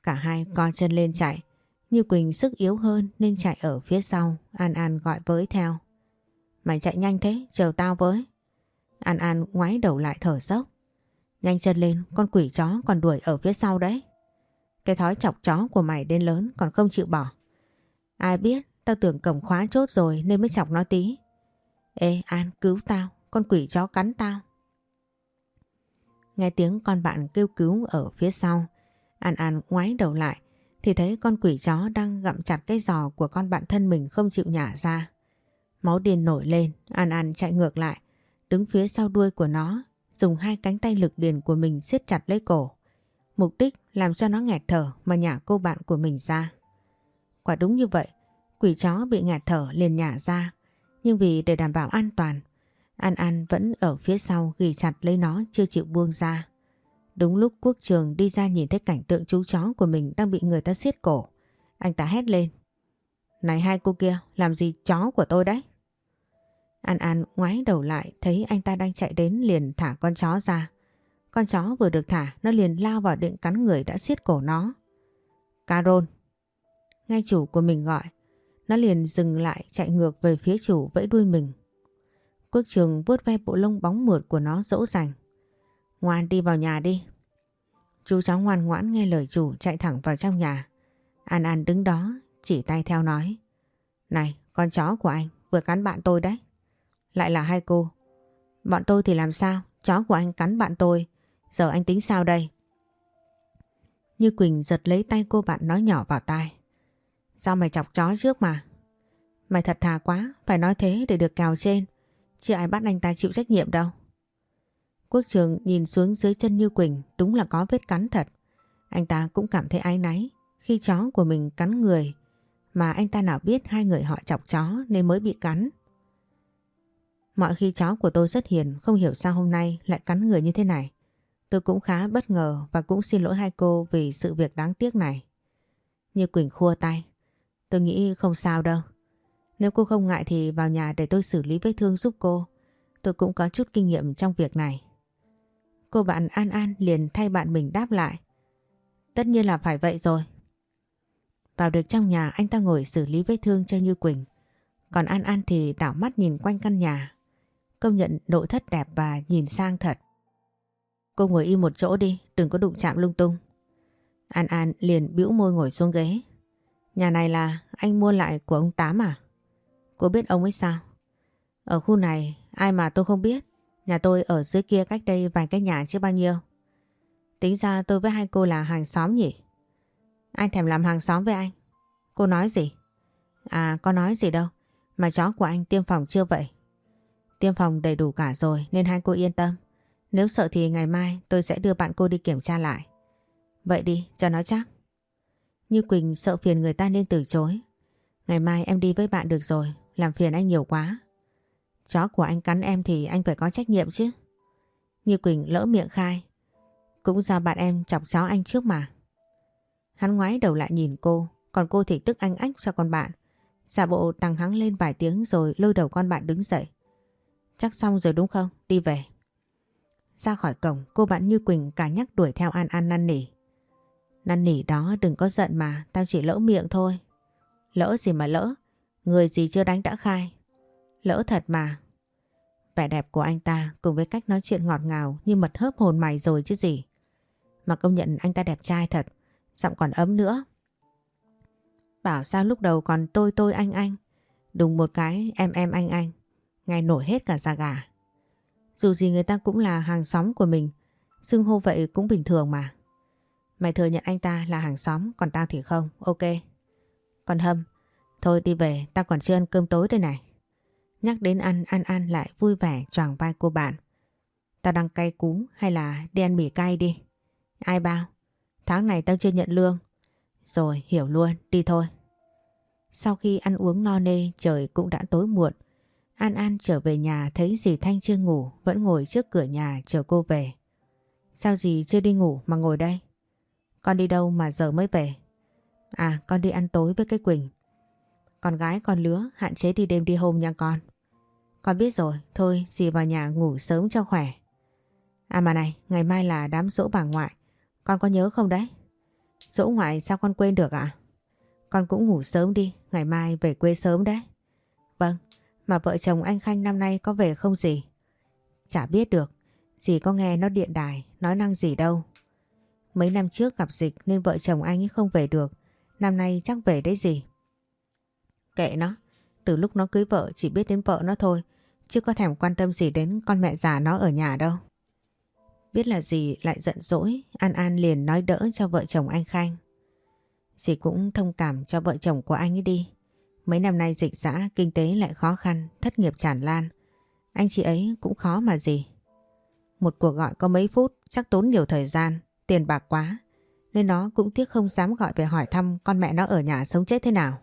Cả hai co chân lên chạy. Như Quỳnh sức yếu hơn nên chạy ở phía sau. An An gọi với theo. Mày chạy nhanh thế, chờ tao với. An An ngoái đầu lại thở dốc. Nhanh chân lên, con quỷ chó còn đuổi ở phía sau đấy. Cái thói chọc chó của mày đến lớn còn không chịu bỏ. Ai biết, tao tưởng cổng khóa chốt rồi nên mới chọc nó tí. Ê An cứu tao, con quỷ chó cắn tao. Nghe tiếng con bạn kêu cứu ở phía sau. An An ngoái đầu lại thì thấy con quỷ chó đang gặm chặt cái giò của con bạn thân mình không chịu nhả ra. Máu điên nổi lên, An An chạy ngược lại, đứng phía sau đuôi của nó, dùng hai cánh tay lực điền của mình siết chặt lấy cổ. Mục đích làm cho nó nghẹt thở mà nhả cô bạn của mình ra. Quả đúng như vậy, quỷ chó bị nghẹt thở liền nhả ra, nhưng vì để đảm bảo an toàn, An An vẫn ở phía sau ghi chặt lấy nó chưa chịu buông ra. Đúng lúc quốc trường đi ra nhìn thấy cảnh tượng chú chó của mình đang bị người ta siết cổ. Anh ta hét lên. Này hai cô kia, làm gì chó của tôi đấy? An An ngoái đầu lại, thấy anh ta đang chạy đến liền thả con chó ra. Con chó vừa được thả, nó liền lao vào định cắn người đã siết cổ nó. Carol. Ngay chủ của mình gọi. Nó liền dừng lại, chạy ngược về phía chủ vẫy đuôi mình. Quốc trường vuốt ve bộ lông bóng mượt của nó dỗ dành. Ngoan đi vào nhà đi. Chú cháu ngoan ngoãn nghe lời chủ chạy thẳng vào trong nhà. An An đứng đó, chỉ tay theo nói. Này, con chó của anh, vừa cắn bạn tôi đấy. Lại là hai cô. Bọn tôi thì làm sao? Chó của anh cắn bạn tôi. Giờ anh tính sao đây? Như Quỳnh giật lấy tay cô bạn nói nhỏ vào tai. Sao mày chọc chó trước mà? Mày thật thà quá, phải nói thế để được cào trên. Chứ ai bắt anh ta chịu trách nhiệm đâu. Quốc trường nhìn xuống dưới chân Như Quỳnh đúng là có vết cắn thật. Anh ta cũng cảm thấy áy náy khi chó của mình cắn người mà anh ta nào biết hai người họ chọc chó nên mới bị cắn. Mọi khi chó của tôi rất hiền không hiểu sao hôm nay lại cắn người như thế này. Tôi cũng khá bất ngờ và cũng xin lỗi hai cô vì sự việc đáng tiếc này. Như Quỳnh khua tay. Tôi nghĩ không sao đâu. Nếu cô không ngại thì vào nhà để tôi xử lý vết thương giúp cô. Tôi cũng có chút kinh nghiệm trong việc này. Cô bạn An An liền thay bạn mình đáp lại. Tất nhiên là phải vậy rồi. Vào được trong nhà anh ta ngồi xử lý vết thương cho Như Quỳnh. Còn An An thì đảo mắt nhìn quanh căn nhà. Công nhận nội thất đẹp và nhìn sang thật. Cô ngồi im một chỗ đi, đừng có đụng chạm lung tung. An An liền bĩu môi ngồi xuống ghế. Nhà này là anh mua lại của ông Tám à? Cô biết ông ấy sao? Ở khu này ai mà tôi không biết. Nhà tôi ở dưới kia cách đây vài cái nhà chứ bao nhiêu. Tính ra tôi với hai cô là hàng xóm nhỉ? Anh thèm làm hàng xóm với anh. Cô nói gì? À có nói gì đâu. Mà chó của anh tiêm phòng chưa vậy? Tiêm phòng đầy đủ cả rồi nên hai cô yên tâm. Nếu sợ thì ngày mai tôi sẽ đưa bạn cô đi kiểm tra lại. Vậy đi, cho nó chắc. Như Quỳnh sợ phiền người ta nên từ chối. Ngày mai em đi với bạn được rồi, làm phiền anh nhiều quá. Chó của anh cắn em thì anh phải có trách nhiệm chứ. Như Quỳnh lỡ miệng khai. Cũng do bạn em chọc chó anh trước mà. Hắn ngoái đầu lại nhìn cô, còn cô thì tức anh ách cho con bạn. Giả bộ tăng hắng lên vài tiếng rồi lôi đầu con bạn đứng dậy. Chắc xong rồi đúng không? Đi về. Ra khỏi cổng, cô bạn Như Quỳnh cả nhắc đuổi theo An An năn nỉ. Năn nỉ đó đừng có giận mà, tao chỉ lỡ miệng thôi. Lỡ gì mà lỡ, người gì chưa đánh đã khai. Lỡ thật mà. Vẻ đẹp của anh ta cùng với cách nói chuyện ngọt ngào như mật hớp hồn mày rồi chứ gì. Mà công nhận anh ta đẹp trai thật, giọng còn ấm nữa. Bảo sao lúc đầu còn tôi tôi anh anh, đùng một cái em em anh anh. Nghe nổi hết cả da gà. Dù gì người ta cũng là hàng xóm của mình, xưng hô vậy cũng bình thường mà. Mày thừa nhận anh ta là hàng xóm, còn tao thì không, ok. Còn Hâm, thôi đi về, tao còn chưa ăn cơm tối đây này. Nhắc đến ăn, ăn ăn lại vui vẻ choàng vai cô bạn. Tao đang cay cú hay là đi ăn mì cay đi? Ai bao? Tháng này tao chưa nhận lương. Rồi, hiểu luôn, đi thôi. Sau khi ăn uống no nê, trời cũng đã tối muộn. An An trở về nhà thấy dì Thanh chưa ngủ, vẫn ngồi trước cửa nhà chờ cô về. Sao dì chưa đi ngủ mà ngồi đây? Con đi đâu mà giờ mới về? À, con đi ăn tối với cái Quỳnh. Con gái con lứa, hạn chế đi đêm đi hôm nha con. Con biết rồi, thôi dì vào nhà ngủ sớm cho khỏe. À mà này, ngày mai là đám dỗ bà ngoại. Con có nhớ không đấy? Dỗ ngoại sao con quên được ạ? À? Con cũng ngủ sớm đi, ngày mai về quê sớm đấy. Vâng, mà vợ chồng anh Khanh năm nay có về không gì? Chả biết được, dì có nghe nó điện đài, nói năng gì đâu. Mấy năm trước gặp dịch nên vợ chồng anh ấy không về được, năm nay chắc về đấy gì. Kệ nó, từ lúc nó cưới vợ chỉ biết đến vợ nó thôi, chứ có thèm quan tâm gì đến con mẹ già nó ở nhà đâu. Biết là gì lại giận dỗi, An An liền nói đỡ cho vợ chồng anh Khanh. Dì cũng thông cảm cho vợ chồng của anh ấy đi. Mấy năm nay dịch giã, kinh tế lại khó khăn, thất nghiệp tràn lan. Anh chị ấy cũng khó mà gì. Một cuộc gọi có mấy phút chắc tốn nhiều thời gian, tiền bạc quá. Nên nó cũng tiếc không dám gọi về hỏi thăm con mẹ nó ở nhà sống chết thế nào.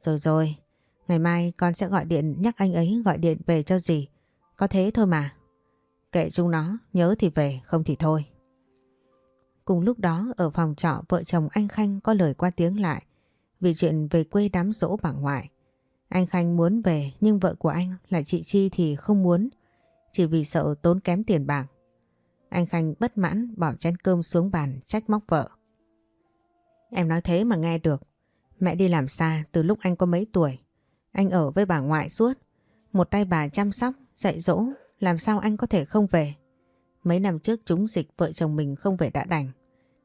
Rồi rồi, ngày mai con sẽ gọi điện nhắc anh ấy gọi điện về cho gì Có thế thôi mà. Kệ chúng nó, nhớ thì về, không thì thôi. Cùng lúc đó ở phòng trọ vợ chồng anh Khanh có lời qua tiếng lại vì chuyện về quê đám dỗ bà ngoại. Anh Khanh muốn về nhưng vợ của anh là chị Chi thì không muốn chỉ vì sợ tốn kém tiền bạc. Anh Khanh bất mãn bỏ chén cơm xuống bàn trách móc vợ. Em nói thế mà nghe được. Mẹ đi làm xa từ lúc anh có mấy tuổi. Anh ở với bà ngoại suốt. Một tay bà chăm sóc, dạy dỗ. Làm sao anh có thể không về? Mấy năm trước chúng dịch vợ chồng mình không về đã đành.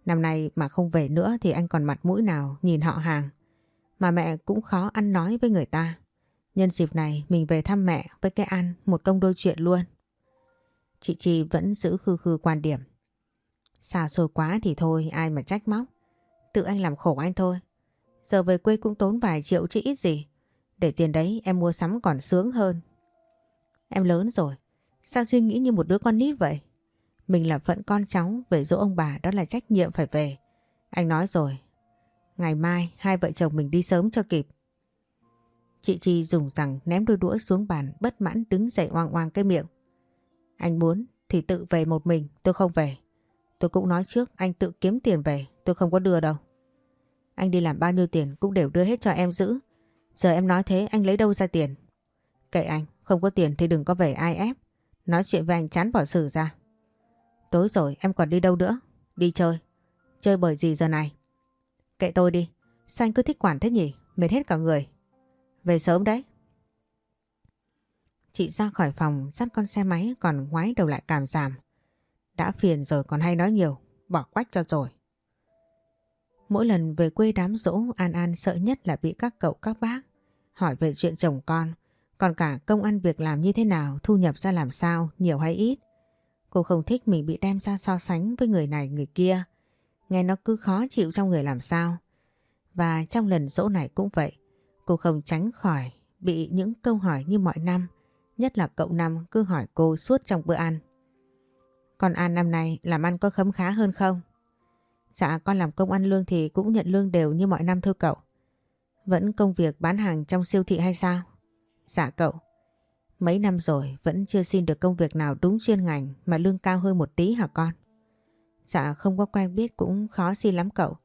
Năm nay mà không về nữa thì anh còn mặt mũi nào nhìn họ hàng. Mà mẹ cũng khó ăn nói với người ta. Nhân dịp này, mình về thăm mẹ với cái ăn một công đôi chuyện luôn. Chị Chi vẫn giữ khư khư quan điểm. Xa xôi quá thì thôi, ai mà trách móc. Tự anh làm khổ anh thôi. Giờ về quê cũng tốn vài triệu chứ ít gì. Để tiền đấy, em mua sắm còn sướng hơn. Em lớn rồi. Sao suy nghĩ như một đứa con nít vậy? Mình là phận con cháu về dỗ ông bà đó là trách nhiệm phải về. Anh nói rồi. Ngày mai hai vợ chồng mình đi sớm cho kịp. Chị Chi dùng rằng ném đôi đũa xuống bàn bất mãn đứng dậy oang oang cái miệng. Anh muốn thì tự về một mình tôi không về. Tôi cũng nói trước anh tự kiếm tiền về tôi không có đưa đâu. Anh đi làm bao nhiêu tiền cũng đều đưa hết cho em giữ. Giờ em nói thế anh lấy đâu ra tiền? Kệ anh, không có tiền thì đừng có về ai ép. Nói chuyện với anh chán bỏ xử ra. Tối rồi em còn đi đâu nữa? Đi chơi. Chơi bởi gì giờ này? Kệ tôi đi. Sao anh cứ thích quản thế nhỉ? Mệt hết cả người. Về sớm đấy. Chị ra khỏi phòng dắt con xe máy còn ngoái đầu lại cảm giảm. Đã phiền rồi còn hay nói nhiều. Bỏ quách cho rồi. Mỗi lần về quê đám dỗ An An sợ nhất là bị các cậu các bác hỏi về chuyện chồng con. Còn cả công ăn việc làm như thế nào, thu nhập ra làm sao, nhiều hay ít. Cô không thích mình bị đem ra so sánh với người này người kia. Nghe nó cứ khó chịu trong người làm sao. Và trong lần dỗ này cũng vậy. Cô không tránh khỏi bị những câu hỏi như mọi năm. Nhất là cậu Năm cứ hỏi cô suốt trong bữa ăn. Còn An năm nay làm ăn có khấm khá hơn không? Dạ con làm công ăn lương thì cũng nhận lương đều như mọi năm thôi cậu. Vẫn công việc bán hàng trong siêu thị hay sao? Dạ cậu. Mấy năm rồi vẫn chưa xin được công việc nào đúng chuyên ngành mà lương cao hơn một tí hả con? Dạ không có quen biết cũng khó xin lắm cậu.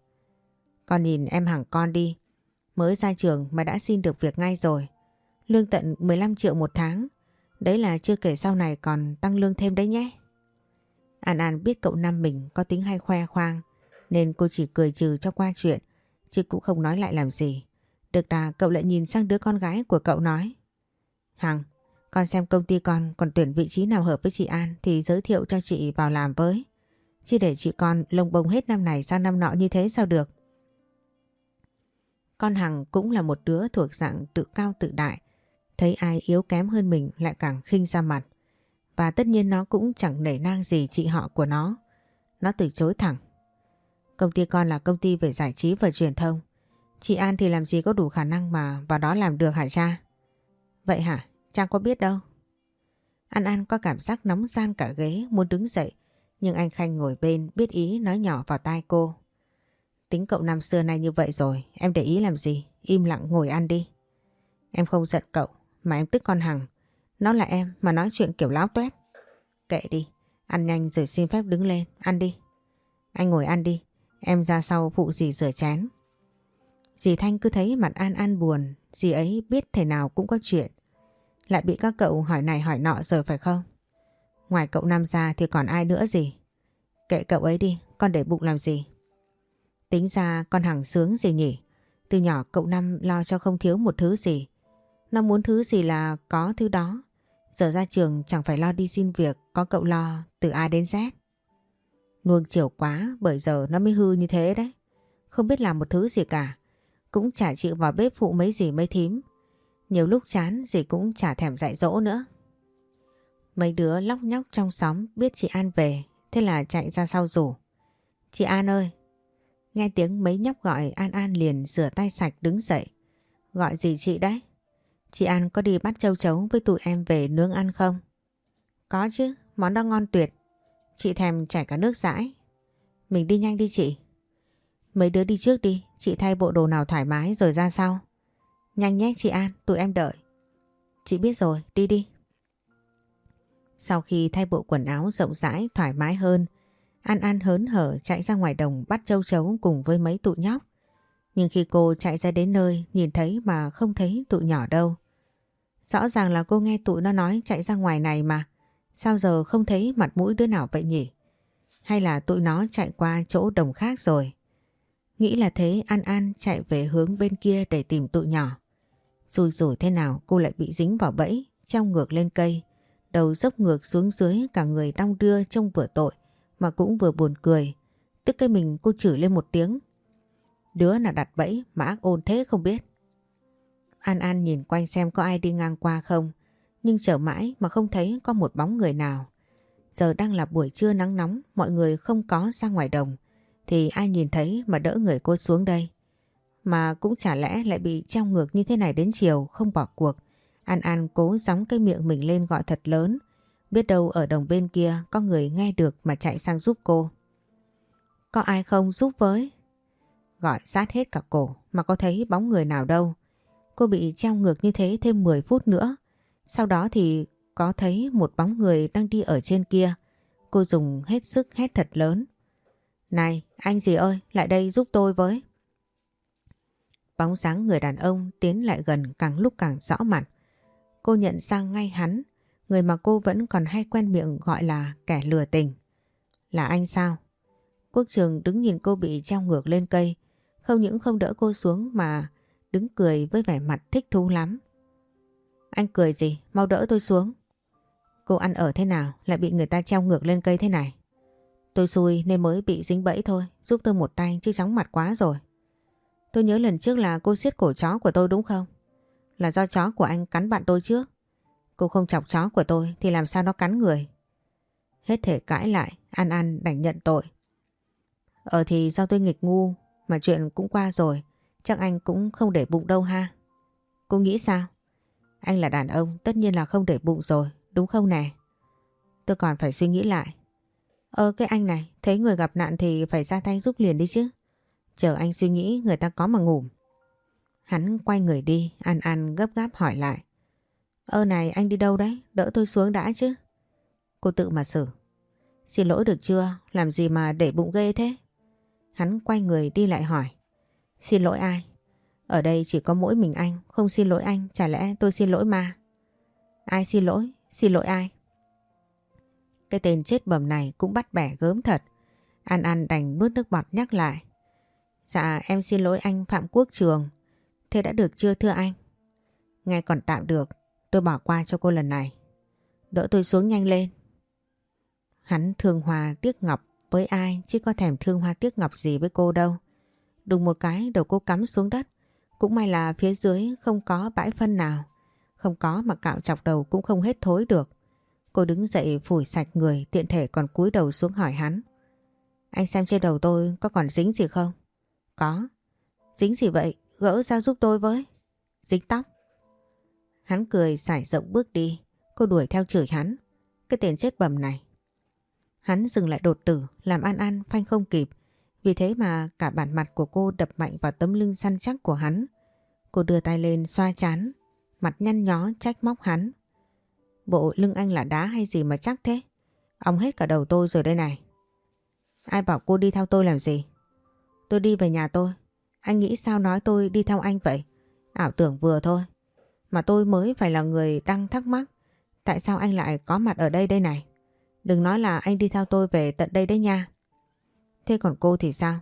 Con nhìn em hàng con đi. Mới ra trường mà đã xin được việc ngay rồi. Lương tận 15 triệu một tháng. Đấy là chưa kể sau này còn tăng lương thêm đấy nhé. An An biết cậu Năm mình có tính hay khoe khoang nên cô chỉ cười trừ cho qua chuyện chứ cũng không nói lại làm gì. Được đà cậu lại nhìn sang đứa con gái của cậu nói Hằng, con xem công ty con còn tuyển vị trí nào hợp với chị An thì giới thiệu cho chị vào làm với. Chứ để chị con lông bông hết năm này sang năm nọ như thế sao được. Con Hằng cũng là một đứa thuộc dạng tự cao tự đại. Thấy ai yếu kém hơn mình lại càng khinh ra mặt. Và tất nhiên nó cũng chẳng nể nang gì chị họ của nó. Nó từ chối thẳng. Công ty con là công ty về giải trí và truyền thông. Chị An thì làm gì có đủ khả năng mà vào đó làm được hả cha? Vậy hả? Cha có biết đâu. An An có cảm giác nóng gian cả ghế, muốn đứng dậy. Nhưng anh Khanh ngồi bên biết ý nói nhỏ vào tai cô. Tính cậu năm xưa nay như vậy rồi, em để ý làm gì? Im lặng ngồi ăn đi. Em không giận cậu, mà em tức con Hằng. Nó là em mà nói chuyện kiểu láo tuét. Kệ đi, ăn nhanh rồi xin phép đứng lên, ăn đi. Anh ngồi ăn đi, em ra sau phụ dì rửa chén. Dì Thanh cứ thấy mặt An An buồn, dì ấy biết thể nào cũng có chuyện. Lại bị các cậu hỏi này hỏi nọ rồi phải không? Ngoài cậu Nam ra thì còn ai nữa gì? Kệ cậu ấy đi, con để bụng làm gì? Tính ra con Hằng sướng gì nhỉ? Từ nhỏ cậu Năm lo cho không thiếu một thứ gì. Nó muốn thứ gì là có thứ đó. Giờ ra trường chẳng phải lo đi xin việc, có cậu lo từ A đến Z. Nuông chiều quá bởi giờ nó mới hư như thế đấy. Không biết làm một thứ gì cả. Cũng chả chịu vào bếp phụ mấy gì mấy thím. Nhiều lúc chán gì cũng chả thèm dạy dỗ nữa. Mấy đứa lóc nhóc trong xóm biết chị An về, thế là chạy ra sau rủ. Chị An ơi! Nghe tiếng mấy nhóc gọi An An liền rửa tay sạch đứng dậy. Gọi gì chị đấy? Chị An có đi bắt châu chấu với tụi em về nướng ăn không? Có chứ, món đó ngon tuyệt. Chị thèm chảy cả nước rãi. Mình đi nhanh đi chị. Mấy đứa đi trước đi, chị thay bộ đồ nào thoải mái rồi ra sau. Nhanh nhé chị An, tụi em đợi. Chị biết rồi, đi đi. Sau khi thay bộ quần áo rộng rãi, thoải mái hơn, An An hớn hở chạy ra ngoài đồng bắt châu chấu cùng với mấy tụi nhóc. Nhưng khi cô chạy ra đến nơi nhìn thấy mà không thấy tụi nhỏ đâu. Rõ ràng là cô nghe tụi nó nói chạy ra ngoài này mà. Sao giờ không thấy mặt mũi đứa nào vậy nhỉ? Hay là tụi nó chạy qua chỗ đồng khác rồi? Nghĩ là thế An An chạy về hướng bên kia để tìm tụi nhỏ. Rùi rủi thế nào cô lại bị dính vào bẫy, treo ngược lên cây. Đầu dốc ngược xuống dưới cả người đong đưa trông vừa tội mà cũng vừa buồn cười. Tức cái mình cô chửi lên một tiếng. Đứa nào đặt bẫy mà ác ôn thế không biết. An An nhìn quanh xem có ai đi ngang qua không. Nhưng chờ mãi mà không thấy có một bóng người nào. Giờ đang là buổi trưa nắng nóng, mọi người không có ra ngoài đồng. Thì ai nhìn thấy mà đỡ người cô xuống đây. Mà cũng chả lẽ lại bị treo ngược như thế này đến chiều không bỏ cuộc. An An cố gióng cái miệng mình lên gọi thật lớn. Biết đâu ở đồng bên kia có người nghe được mà chạy sang giúp cô. Có ai không giúp với? Gọi sát hết cả cổ mà có thấy bóng người nào đâu. Cô bị treo ngược như thế thêm 10 phút nữa. Sau đó thì có thấy một bóng người đang đi ở trên kia. Cô dùng hết sức hét thật lớn. Này, anh gì ơi, lại đây giúp tôi với. Bóng dáng người đàn ông tiến lại gần càng lúc càng rõ mặt. Cô nhận ra ngay hắn, người mà cô vẫn còn hay quen miệng gọi là kẻ lừa tình. Là anh sao? Quốc trường đứng nhìn cô bị treo ngược lên cây, không những không đỡ cô xuống mà đứng cười với vẻ mặt thích thú lắm. Anh cười gì? Mau đỡ tôi xuống. Cô ăn ở thế nào lại bị người ta treo ngược lên cây thế này? Tôi xui nên mới bị dính bẫy thôi, giúp tôi một tay chứ chóng mặt quá rồi. Tôi nhớ lần trước là cô siết cổ chó của tôi đúng không? Là do chó của anh cắn bạn tôi trước. Cô không chọc chó của tôi thì làm sao nó cắn người? Hết thể cãi lại, An An đành nhận tội. Ờ thì do tôi nghịch ngu mà chuyện cũng qua rồi, chắc anh cũng không để bụng đâu ha. Cô nghĩ sao? Anh là đàn ông tất nhiên là không để bụng rồi, đúng không nè? Tôi còn phải suy nghĩ lại. Ờ cái anh này, thấy người gặp nạn thì phải ra tay giúp liền đi chứ. Chờ anh suy nghĩ người ta có mà ngủ. Hắn quay người đi, An An gấp gáp hỏi lại. Ơ này anh đi đâu đấy, đỡ tôi xuống đã chứ. Cô tự mà xử. Xin lỗi được chưa, làm gì mà để bụng ghê thế? Hắn quay người đi lại hỏi. Xin lỗi ai? Ở đây chỉ có mỗi mình anh, không xin lỗi anh, chả lẽ tôi xin lỗi ma? Ai xin lỗi? Xin lỗi ai? Cái tên chết bầm này cũng bắt bẻ gớm thật. An An đành nuốt nước bọt nhắc lại. Dạ em xin lỗi anh Phạm Quốc Trường. Thế đã được chưa thưa anh? Nghe còn tạm được, tôi bỏ qua cho cô lần này. Đỡ tôi xuống nhanh lên. Hắn thương Hoa tiếc ngọc với ai chứ có thèm thương Hoa tiếc ngọc gì với cô đâu. Đùng một cái đầu cô cắm xuống đất. Cũng may là phía dưới không có bãi phân nào. Không có mà cạo chọc đầu cũng không hết thối được. Cô đứng dậy phủi sạch người tiện thể còn cúi đầu xuống hỏi hắn. Anh xem trên đầu tôi có còn dính gì không? Có. Dính gì vậy? Gỡ ra giúp tôi với. Dính tóc. Hắn cười sải rộng bước đi. Cô đuổi theo chửi hắn. Cái tiền chết bầm này. Hắn dừng lại đột tử, làm An An phanh không kịp. Vì thế mà cả bản mặt của cô đập mạnh vào tấm lưng săn chắc của hắn. Cô đưa tay lên xoa chán, mặt nhăn nhó trách móc hắn. Bộ lưng anh là đá hay gì mà chắc thế? Ông hết cả đầu tôi rồi đây này. Ai bảo cô đi theo tôi làm gì? Tôi đi về nhà tôi. Anh nghĩ sao nói tôi đi theo anh vậy? Ảo tưởng vừa thôi. Mà tôi mới phải là người đang thắc mắc. Tại sao anh lại có mặt ở đây đây này? Đừng nói là anh đi theo tôi về tận đây đấy nha. Thế còn cô thì sao?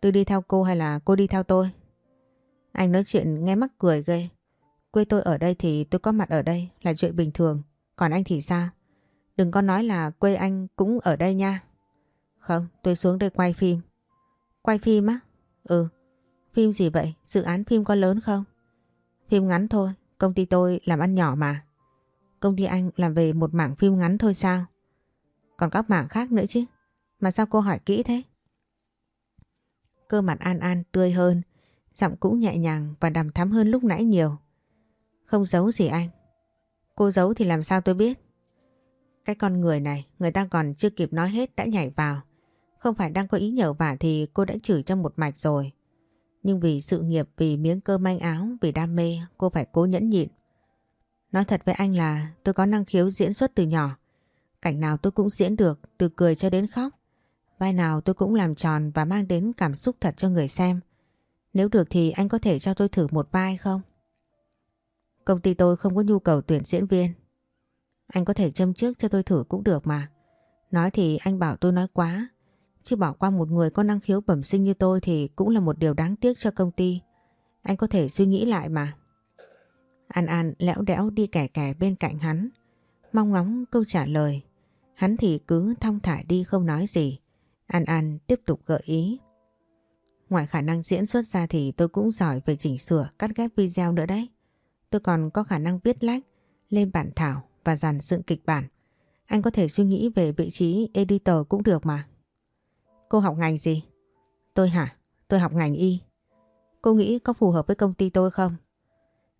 Tôi đi theo cô hay là cô đi theo tôi? Anh nói chuyện nghe mắc cười ghê. Quê tôi ở đây thì tôi có mặt ở đây là chuyện bình thường. Còn anh thì sao? Đừng có nói là quê anh cũng ở đây nha. Không, tôi xuống đây quay phim. Quay phim á? Ừ. Phim gì vậy? Dự án phim có lớn không? Phim ngắn thôi, công ty tôi làm ăn nhỏ mà. Công ty anh làm về một mảng phim ngắn thôi sao? Còn các mảng khác nữa chứ. Mà sao cô hỏi kỹ thế? Cơ mặt An An tươi hơn, giọng cũng nhẹ nhàng và đằm thắm hơn lúc nãy nhiều. Không giấu gì anh. Cô giấu thì làm sao tôi biết? Cái con người này, người ta còn chưa kịp nói hết đã nhảy vào. Không phải đang có ý nhờ vả thì cô đã chửi trong một mạch rồi. Nhưng vì sự nghiệp, vì miếng cơm manh áo, vì đam mê, cô phải cố nhẫn nhịn. Nói thật với anh là tôi có năng khiếu diễn xuất từ nhỏ. Cảnh nào tôi cũng diễn được, từ cười cho đến khóc. Vai nào tôi cũng làm tròn và mang đến cảm xúc thật cho người xem. Nếu được thì anh có thể cho tôi thử một vai không? Công ty tôi không có nhu cầu tuyển diễn viên. Anh có thể châm trước cho tôi thử cũng được mà. Nói thì anh bảo tôi nói quá. Chứ bỏ qua một người có năng khiếu bẩm sinh như tôi thì cũng là một điều đáng tiếc cho công ty. Anh có thể suy nghĩ lại mà. An An lẽo đẽo đi kẻ kẻ bên cạnh hắn. Mong ngóng câu trả lời. Hắn thì cứ thong thả đi không nói gì. An An tiếp tục gợi ý. Ngoài khả năng diễn xuất ra thì tôi cũng giỏi về chỉnh sửa, cắt ghép video nữa đấy. Tôi còn có khả năng viết lách, lên bản thảo và dàn dựng kịch bản. Anh có thể suy nghĩ về vị trí editor cũng được mà. Cô học ngành gì? Tôi hả? Tôi học ngành y. Cô nghĩ có phù hợp với công ty tôi không?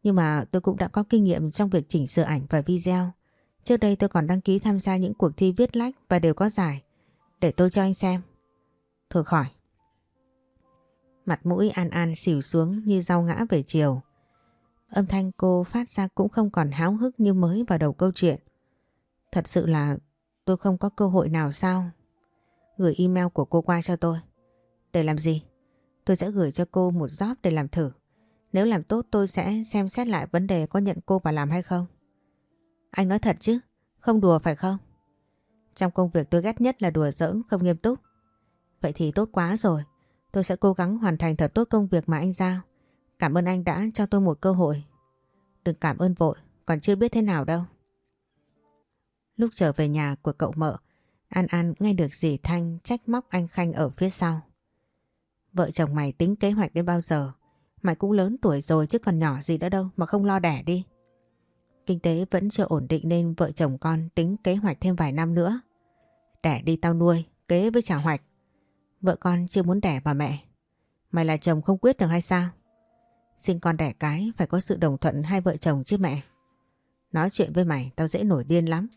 Nhưng mà tôi cũng đã có kinh nghiệm trong việc chỉnh sửa ảnh và video. Trước đây tôi còn đăng ký tham gia những cuộc thi viết lách và đều có giải. Để tôi cho anh xem. Thôi khỏi. Mặt mũi An An xỉu xuống như rau ngã về chiều. Âm thanh cô phát ra cũng không còn háo hức như mới vào đầu câu chuyện. Thật sự là tôi không có cơ hội nào sao? Gửi email của cô qua cho tôi. Để làm gì? Tôi sẽ gửi cho cô một job để làm thử. Nếu làm tốt tôi sẽ xem xét lại vấn đề có nhận cô vào làm hay không. Anh nói thật chứ? Không đùa phải không? Trong công việc tôi ghét nhất là đùa giỡn không nghiêm túc. Vậy thì tốt quá rồi. Tôi sẽ cố gắng hoàn thành thật tốt công việc mà anh giao. Cảm ơn anh đã cho tôi một cơ hội. Đừng cảm ơn vội, còn chưa biết thế nào đâu. Lúc trở về nhà của cậu mợ, An An nghe được dì Thanh trách móc anh Khanh ở phía sau. Vợ chồng mày tính kế hoạch đến bao giờ? Mày cũng lớn tuổi rồi chứ còn nhỏ gì nữa đâu mà không lo đẻ đi. Kinh tế vẫn chưa ổn định nên vợ chồng con tính kế hoạch thêm vài năm nữa. Đẻ đi tao nuôi, kế với trả hoạch. Vợ con chưa muốn đẻ bà mẹ. Mày là chồng không quyết được hay sao? Sinh con đẻ cái phải có sự đồng thuận hai vợ chồng chứ mẹ. Nói chuyện với mày tao dễ nổi điên lắm.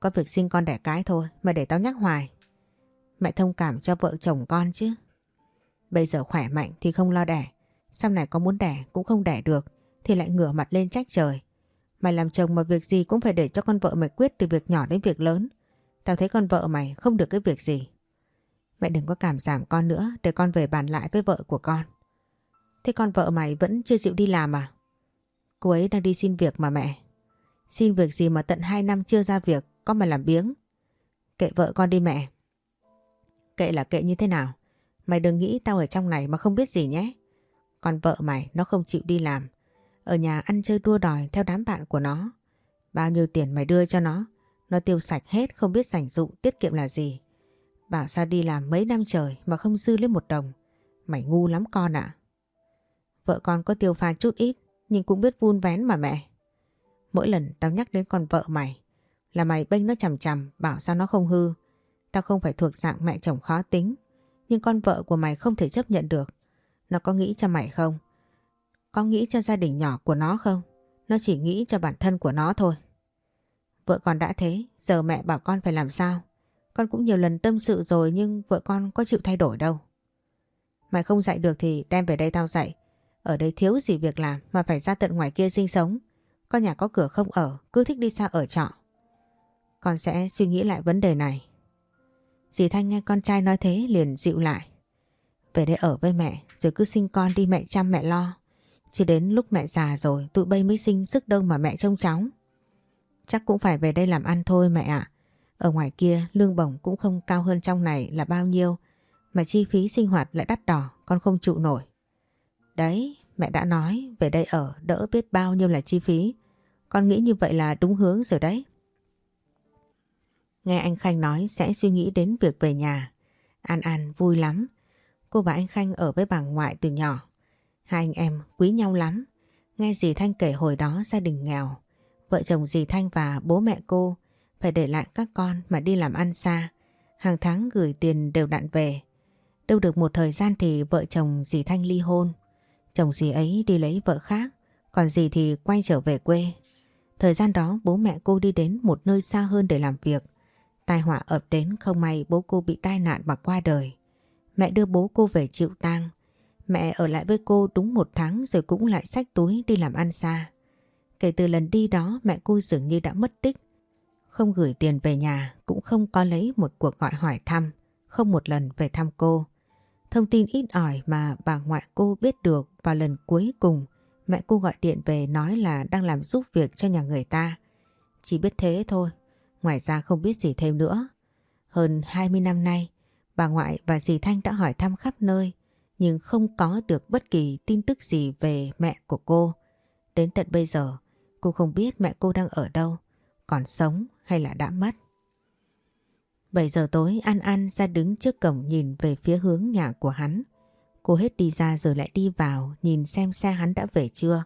Có việc sinh con đẻ cái thôi mà để tao nhắc hoài. Mẹ thông cảm cho vợ chồng con chứ. Bây giờ khỏe mạnh thì không lo đẻ. Sau này có muốn đẻ cũng không đẻ được thì lại ngửa mặt lên trách trời. Mày làm chồng mà việc gì cũng phải để cho con vợ mày quyết từ việc nhỏ đến việc lớn. Tao thấy con vợ mày không được cái việc gì. Mẹ đừng có cảm giảm con nữa để con về bàn lại với vợ của con. Thế con vợ mày vẫn chưa chịu đi làm à? Cô ấy đang đi xin việc mà mẹ. Xin việc gì mà tận 2 năm chưa ra việc, con mà làm biếng. Kệ vợ con đi mẹ. Kệ là kệ như thế nào? Mày đừng nghĩ tao ở trong này mà không biết gì nhé. Còn vợ mày nó không chịu đi làm. Ở nhà ăn chơi đua đòi theo đám bạn của nó. Bao nhiêu tiền mày đưa cho nó, nó tiêu sạch hết không biết sảnh dụng tiết kiệm là gì. Bảo sao đi làm mấy năm trời mà không dư lấy một đồng. Mày ngu lắm con ạ. Vợ con có tiêu pha chút ít nhưng cũng biết vun vén mà mẹ. Mỗi lần tao nhắc đến con vợ mày là mày bênh nó chằm chằm bảo sao nó không hư. Tao không phải thuộc dạng mẹ chồng khó tính nhưng con vợ của mày không thể chấp nhận được. Nó có nghĩ cho mày không? Có nghĩ cho gia đình nhỏ của nó không? Nó chỉ nghĩ cho bản thân của nó thôi. Vợ con đã thế, giờ mẹ bảo con phải làm sao? Con cũng nhiều lần tâm sự rồi nhưng vợ con có chịu thay đổi đâu. Mày không dạy được thì đem về đây tao dạy. Ở đây thiếu gì việc làm mà phải ra tận ngoài kia sinh sống. Con nhà có cửa không ở, cứ thích đi xa ở trọ. Con sẽ suy nghĩ lại vấn đề này. Dì Thanh nghe con trai nói thế liền dịu lại. Về đây ở với mẹ, rồi cứ sinh con đi mẹ chăm mẹ lo. Chứ đến lúc mẹ già rồi, tụi bây mới sinh sức đâu mà mẹ trông cháu. Chắc cũng phải về đây làm ăn thôi mẹ ạ. Ở ngoài kia, lương bổng cũng không cao hơn trong này là bao nhiêu. Mà chi phí sinh hoạt lại đắt đỏ, con không trụ nổi. Đấy, mẹ đã nói, về đây ở đỡ biết bao nhiêu là chi phí. Con nghĩ như vậy là đúng hướng rồi đấy. Nghe anh Khanh nói sẽ suy nghĩ đến việc về nhà. An An vui lắm. Cô và anh Khanh ở với bà ngoại từ nhỏ. Hai anh em quý nhau lắm. Nghe dì Thanh kể hồi đó gia đình nghèo. Vợ chồng dì Thanh và bố mẹ cô phải để lại các con mà đi làm ăn xa. Hàng tháng gửi tiền đều đặn về. Đâu được một thời gian thì vợ chồng dì Thanh ly hôn. Chồng dì ấy đi lấy vợ khác. Còn dì thì quay trở về quê. Thời gian đó bố mẹ cô đi đến một nơi xa hơn để làm việc. Tai họa ập đến không may bố cô bị tai nạn mà qua đời. Mẹ đưa bố cô về chịu tang. Mẹ ở lại với cô đúng một tháng rồi cũng lại xách túi đi làm ăn xa. Kể từ lần đi đó mẹ cô dường như đã mất tích. Không gửi tiền về nhà cũng không có lấy một cuộc gọi hỏi thăm, không một lần về thăm cô. Thông tin ít ỏi mà bà ngoại cô biết được vào lần cuối cùng mẹ cô gọi điện về nói là đang làm giúp việc cho nhà người ta. Chỉ biết thế thôi, ngoài ra không biết gì thêm nữa. Hơn 20 năm nay, bà ngoại và dì Thanh đã hỏi thăm khắp nơi, nhưng không có được bất kỳ tin tức gì về mẹ của cô. Đến tận bây giờ, cô không biết mẹ cô đang ở đâu, còn sống hay là đã mất. 7 giờ tối An An ra đứng trước cổng nhìn về phía hướng nhà của hắn. Cô hết đi ra rồi lại đi vào nhìn xem xe hắn đã về chưa.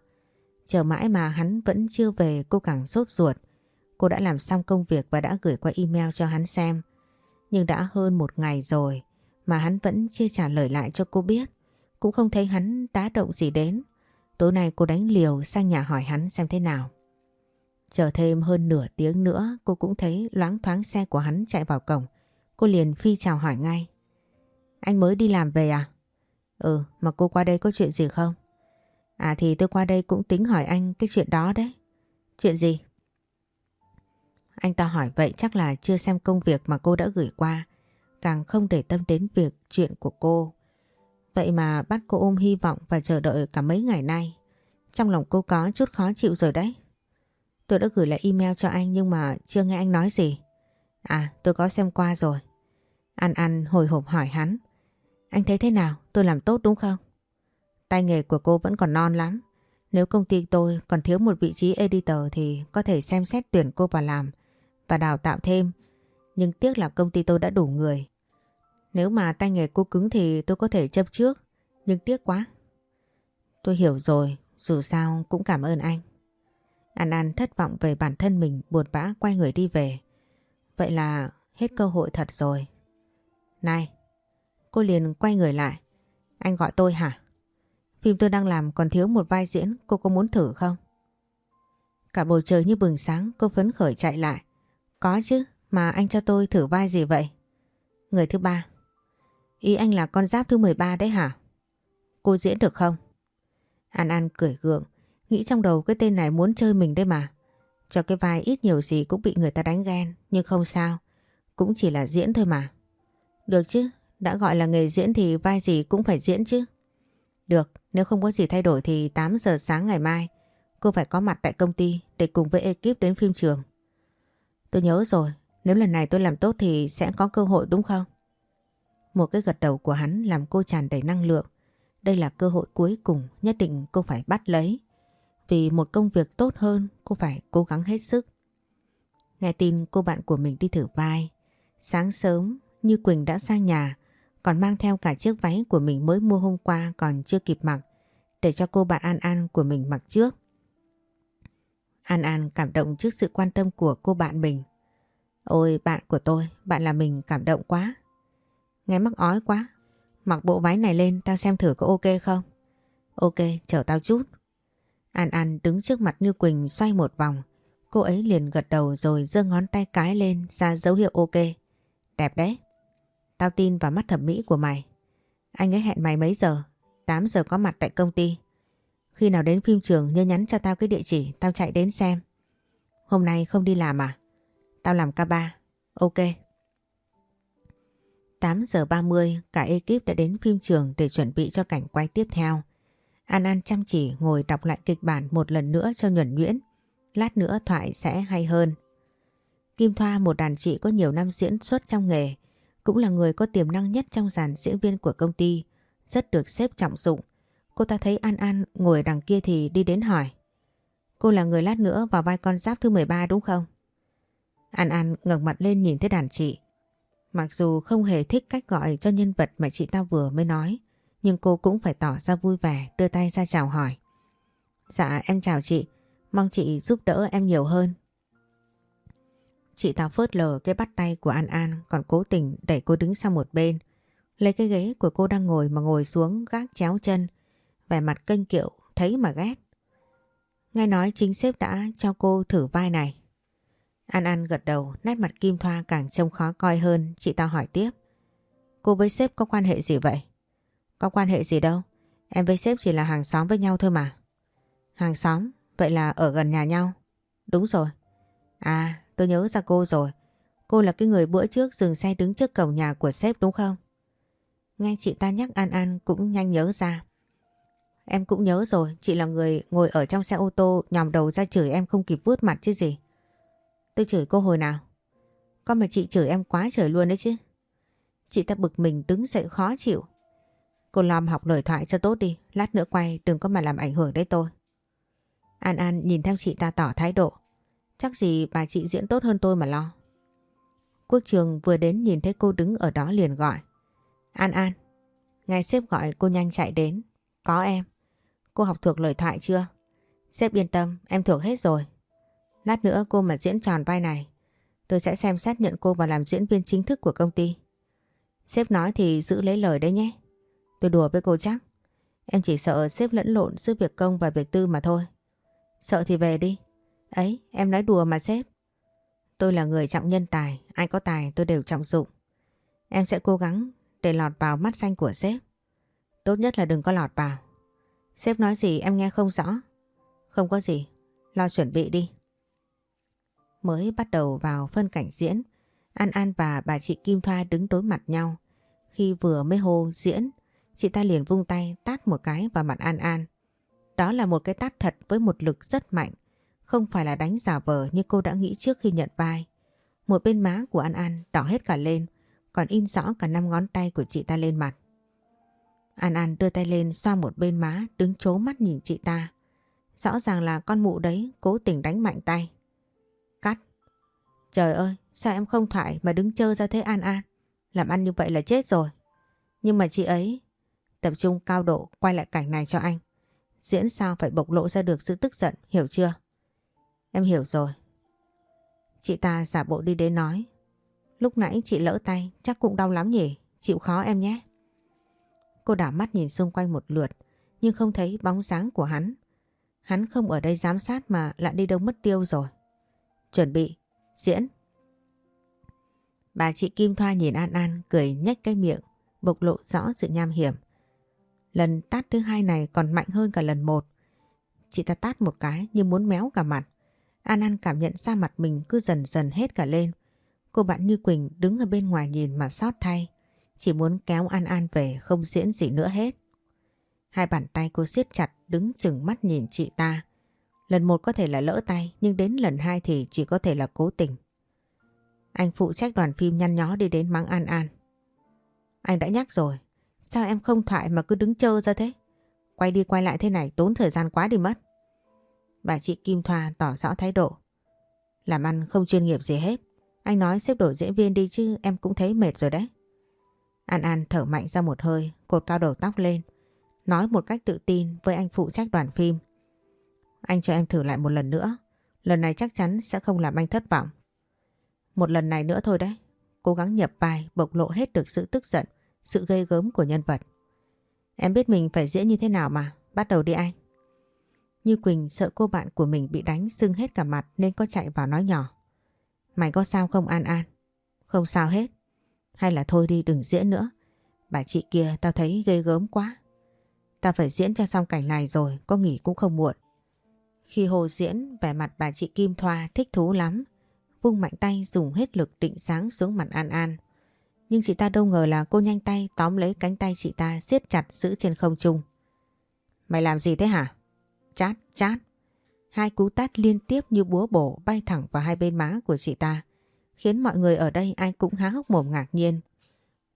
Chờ mãi mà hắn vẫn chưa về cô càng sốt ruột. Cô đã làm xong công việc và đã gửi qua email cho hắn xem. Nhưng đã hơn một ngày rồi mà hắn vẫn chưa trả lời lại cho cô biết. Cũng không thấy hắn đá động gì đến. Tối nay cô đánh liều sang nhà hỏi hắn xem thế nào. Chờ thêm hơn nửa tiếng nữa cô cũng thấy loáng thoáng xe của hắn chạy vào cổng. Cô liền phi chào hỏi ngay. Anh mới đi làm về à? Ừ, mà cô qua đây có chuyện gì không? À thì tôi qua đây cũng tính hỏi anh cái chuyện đó đấy. Chuyện gì? Anh ta hỏi vậy chắc là chưa xem công việc mà cô đã gửi qua. Càng không để tâm đến việc chuyện của cô. Vậy mà bắt cô ôm hy vọng và chờ đợi cả mấy ngày nay. Trong lòng cô có chút khó chịu rồi đấy. Tôi đã gửi lại email cho anh nhưng mà chưa nghe anh nói gì. À tôi có xem qua rồi. An An hồi hộp hỏi hắn. Anh thấy thế nào? Tôi làm tốt đúng không? Tay nghề của cô vẫn còn non lắm. Nếu công ty tôi còn thiếu một vị trí editor thì có thể xem xét tuyển cô vào làm và đào tạo thêm. Nhưng tiếc là công ty tôi đã đủ người. Nếu mà tay nghề cô cứng thì tôi có thể chấp trước. Nhưng tiếc quá. Tôi hiểu rồi. Dù sao cũng cảm ơn anh. An An thất vọng về bản thân mình buồn bã quay người đi về. Vậy là hết cơ hội thật rồi. Này, cô liền quay người lại. Anh gọi tôi hả? Phim tôi đang làm còn thiếu một vai diễn, cô có muốn thử không? Cả bầu trời như bừng sáng, cô phấn khởi chạy lại. Có chứ, mà anh cho tôi thử vai gì vậy? Người thứ ba. Ý anh là con giáp thứ 13 đấy hả? Cô diễn được không? An An cười gượng, nghĩ trong đầu cái tên này muốn chơi mình đấy mà. Cho cái vai ít nhiều gì cũng bị người ta đánh ghen, nhưng không sao. Cũng chỉ là diễn thôi mà. Được chứ, đã gọi là nghề diễn thì vai gì cũng phải diễn chứ. Được, nếu không có gì thay đổi thì 8 giờ sáng ngày mai cô phải có mặt tại công ty để cùng với ekip đến phim trường. Tôi nhớ rồi, nếu lần này tôi làm tốt thì sẽ có cơ hội đúng không? Một cái gật đầu của hắn làm cô tràn đầy năng lượng. Đây là cơ hội cuối cùng nhất định cô phải bắt lấy. Vì một công việc tốt hơn cô phải cố gắng hết sức. Nghe tin cô bạn của mình đi thử vai. Sáng sớm Như Quỳnh đã sang nhà còn mang theo cả chiếc váy của mình mới mua hôm qua còn chưa kịp mặc để cho cô bạn An An của mình mặc trước. An An cảm động trước sự quan tâm của cô bạn mình. Ôi bạn của tôi, bạn là mình cảm động quá. Nghe mắc ói quá. Mặc bộ váy này lên tao xem thử có ok không? Ok, chờ tao chút. An An đứng trước mặt Như Quỳnh xoay một vòng. Cô ấy liền gật đầu rồi giơ ngón tay cái lên ra dấu hiệu ok. Đẹp đấy. Tao tin vào mắt thẩm mỹ của mày. Anh ấy hẹn mày mấy giờ? 8 giờ có mặt tại công ty. Khi nào đến phim trường nhớ nhắn cho tao cái địa chỉ, tao chạy đến xem. Hôm nay không đi làm à? Tao làm ca ba, Ok. 8 giờ 30, cả ekip đã đến phim trường để chuẩn bị cho cảnh quay tiếp theo. An An chăm chỉ ngồi đọc lại kịch bản một lần nữa cho nhuẩn nhuyễn. Lát nữa thoại sẽ hay hơn. Kim Thoa một đàn chị có nhiều năm diễn xuất trong nghề, cũng là người có tiềm năng nhất trong dàn diễn viên của công ty, rất được xếp trọng dụng. Cô ta thấy An An ngồi đằng kia thì đi đến hỏi. Cô là người lát nữa vào vai con giáp thứ 13 đúng không? An An ngẩng mặt lên nhìn thấy đàn chị. Mặc dù không hề thích cách gọi cho nhân vật mà chị ta vừa mới nói, nhưng cô cũng phải tỏ ra vui vẻ đưa tay ra chào hỏi. Dạ em chào chị, mong chị giúp đỡ em nhiều hơn. Chị ta phớt lờ cái bắt tay của An An còn cố tình đẩy cô đứng sang một bên. Lấy cái ghế của cô đang ngồi mà ngồi xuống gác chéo chân, vẻ mặt kênh kiệu thấy mà ghét. Nghe nói chính sếp đã cho cô thử vai này. An An gật đầu, nét mặt Kim Thoa càng trông khó coi hơn, chị ta hỏi tiếp. Cô với sếp có quan hệ gì vậy? Có quan hệ gì đâu, em với sếp chỉ là hàng xóm với nhau thôi mà. Hàng xóm, vậy là ở gần nhà nhau. Đúng rồi. À, tôi nhớ ra cô rồi. Cô là cái người bữa trước dừng xe đứng trước cổng nhà của sếp đúng không? Nghe chị ta nhắc An An cũng nhanh nhớ ra. Em cũng nhớ rồi, chị là người ngồi ở trong xe ô tô nhòm đầu ra chửi em không kịp vuốt mặt chứ gì. Tôi chửi cô hồi nào? Con mà chị chửi em quá trời luôn đấy chứ. Chị ta bực mình đứng dậy khó chịu. Cô Lom học lời thoại cho tốt đi, lát nữa quay đừng có mà làm ảnh hưởng đấy tôi. An An nhìn theo chị ta tỏ thái độ. Chắc gì bà chị diễn tốt hơn tôi mà lo. Quốc trường vừa đến nhìn thấy cô đứng ở đó liền gọi. An An. Ngài xếp gọi cô nhanh chạy đến. Có em. Cô học thuộc lời thoại chưa? Sếp yên tâm, em thuộc hết rồi. Lát nữa cô mà diễn tròn vai này, tôi sẽ xem xét nhận cô vào làm diễn viên chính thức của công ty. Sếp nói thì giữ lấy lời đấy nhé. Tôi đùa với cô chắc. Em chỉ sợ sếp lẫn lộn giữa việc công và việc tư mà thôi. Sợ thì về đi. Ấy, em nói đùa mà sếp. Tôi là người trọng nhân tài, ai có tài tôi đều trọng dụng. Em sẽ cố gắng để lọt vào mắt xanh của sếp. Tốt nhất là đừng có lọt vào. Sếp nói gì em nghe không rõ. Không có gì, lo chuẩn bị đi. Mới bắt đầu vào phân cảnh diễn, An An và bà chị Kim Thoa đứng đối mặt nhau. Khi vừa mới hô diễn, chị ta liền vung tay tát một cái vào mặt An An. Đó là một cái tát thật với một lực rất mạnh, không phải là đánh giả vờ như cô đã nghĩ trước khi nhận vai. Một bên má của An An đỏ hết cả lên, còn in rõ cả năm ngón tay của chị ta lên mặt. An An đưa tay lên xoa một bên má đứng chố mắt nhìn chị ta. Rõ ràng là con mụ đấy cố tình đánh mạnh tay. Cắt. Trời ơi, sao em không thoại mà đứng chơ ra thế An An? Làm ăn như vậy là chết rồi. Nhưng mà chị ấy tập trung cao độ quay lại cảnh này cho anh. Diễn sao phải bộc lộ ra được sự tức giận, hiểu chưa? Em hiểu rồi. Chị ta giả bộ đi đến nói. Lúc nãy chị lỡ tay, chắc cũng đau lắm nhỉ? Chịu khó em nhé. Cô đảo mắt nhìn xung quanh một lượt, nhưng không thấy bóng dáng của hắn. Hắn không ở đây giám sát mà lại đi đâu mất tiêu rồi. Chuẩn bị, diễn. Bà chị Kim Thoa nhìn An An cười nhếch cái miệng, bộc lộ rõ sự nham hiểm. Lần tát thứ hai này còn mạnh hơn cả lần một. Chị ta tát một cái như muốn méo cả mặt. An An cảm nhận ra mặt mình cứ dần dần hết cả lên. Cô bạn Như Quỳnh đứng ở bên ngoài nhìn mà sót thay. Chỉ muốn kéo An An về không diễn gì nữa hết. Hai bàn tay cô siết chặt đứng chừng mắt nhìn chị ta. Lần một có thể là lỡ tay nhưng đến lần hai thì chỉ có thể là cố tình. Anh phụ trách đoàn phim nhăn nhó đi đến mắng An An. Anh đã nhắc rồi, sao em không thoại mà cứ đứng chơ ra thế? Quay đi quay lại thế này tốn thời gian quá đi mất. Bà chị Kim Thoa tỏ rõ thái độ. Làm ăn không chuyên nghiệp gì hết. Anh nói xếp đổi diễn viên đi chứ em cũng thấy mệt rồi đấy. An An thở mạnh ra một hơi, cột cao đầu tóc lên. Nói một cách tự tin với anh phụ trách đoàn phim. Anh cho em thử lại một lần nữa. Lần này chắc chắn sẽ không làm anh thất vọng. Một lần này nữa thôi đấy. Cố gắng nhập vai, bộc lộ hết được sự tức giận, sự gây gớm của nhân vật. Em biết mình phải diễn như thế nào mà. Bắt đầu đi anh. Như Quỳnh sợ cô bạn của mình bị đánh sưng hết cả mặt nên có chạy vào nói nhỏ. Mày có sao không An An? Không sao hết. Hay là thôi đi đừng diễn nữa. Bà chị kia tao thấy ghê gớm quá. Tao phải diễn cho xong cảnh này rồi, có nghỉ cũng không muộn. Khi Hồ diễn, vẻ mặt bà chị Kim Thoa thích thú lắm. Vung mạnh tay dùng hết lực định sáng xuống mặt An An. Nhưng chị ta đâu ngờ là cô nhanh tay tóm lấy cánh tay chị ta siết chặt giữ trên không trung. Mày làm gì thế hả? Chát, chát. Hai cú tát liên tiếp như búa bổ bay thẳng vào hai bên má của chị ta. Khiến mọi người ở đây ai cũng há hốc mồm ngạc nhiên.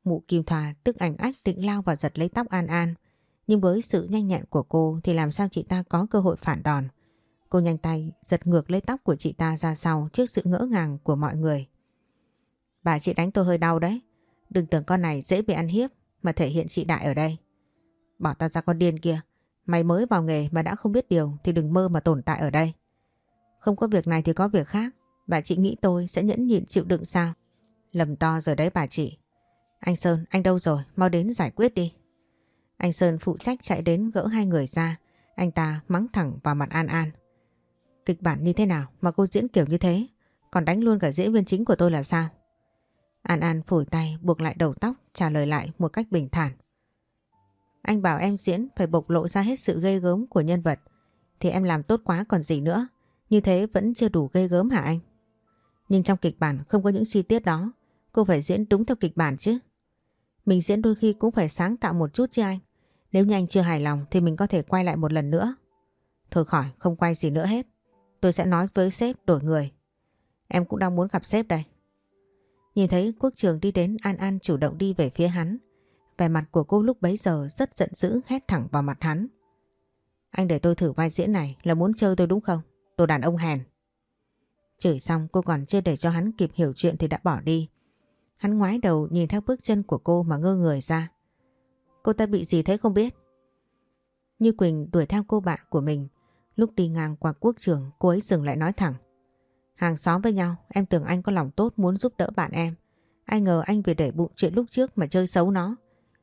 Mụ Kim Thoa tức ảnh ách định lao vào giật lấy tóc An An. Nhưng với sự nhanh nhẹn của cô thì làm sao chị ta có cơ hội phản đòn. Cô nhanh tay giật ngược lấy tóc của chị ta ra sau trước sự ngỡ ngàng của mọi người. Bà chị đánh tôi hơi đau đấy. Đừng tưởng con này dễ bị ăn hiếp mà thể hiện chị đại ở đây. Bỏ tao ra con điên kia. Mày mới vào nghề mà đã không biết điều thì đừng mơ mà tồn tại ở đây. Không có việc này thì có việc khác. Bà chị nghĩ tôi sẽ nhẫn nhịn chịu đựng sao? Lầm to rồi đấy bà chị. Anh Sơn, anh đâu rồi? Mau đến giải quyết đi. Anh Sơn phụ trách chạy đến gỡ hai người ra. Anh ta mắng thẳng vào mặt An An. Kịch bản như thế nào mà cô diễn kiểu như thế? Còn đánh luôn cả diễn viên chính của tôi là sao? An An phủi tay buộc lại đầu tóc trả lời lại một cách bình thản. Anh bảo em diễn phải bộc lộ ra hết sự ghê gớm của nhân vật. Thì em làm tốt quá còn gì nữa. Như thế vẫn chưa đủ ghê gớm hả anh? Nhưng trong kịch bản không có những chi tiết đó. Cô phải diễn đúng theo kịch bản chứ. Mình diễn đôi khi cũng phải sáng tạo một chút chứ anh. Nếu như anh chưa hài lòng thì mình có thể quay lại một lần nữa. Thôi khỏi, không quay gì nữa hết. Tôi sẽ nói với sếp đổi người. Em cũng đang muốn gặp sếp đây. Nhìn thấy quốc trường đi đến An An chủ động đi về phía hắn. Vẻ mặt của cô lúc bấy giờ rất giận dữ hét thẳng vào mặt hắn. Anh để tôi thử vai diễn này là muốn chơi tôi đúng không? Đồ đàn ông hèn. Chửi xong cô còn chưa để cho hắn kịp hiểu chuyện thì đã bỏ đi. Hắn ngoái đầu nhìn theo bước chân của cô mà ngơ người ra. Cô ta bị gì thế không biết? Như Quỳnh đuổi theo cô bạn của mình. Lúc đi ngang qua quốc trường cô ấy dừng lại nói thẳng. Hàng xóm với nhau em tưởng anh có lòng tốt muốn giúp đỡ bạn em. Ai ngờ anh vì để bụng chuyện lúc trước mà chơi xấu nó.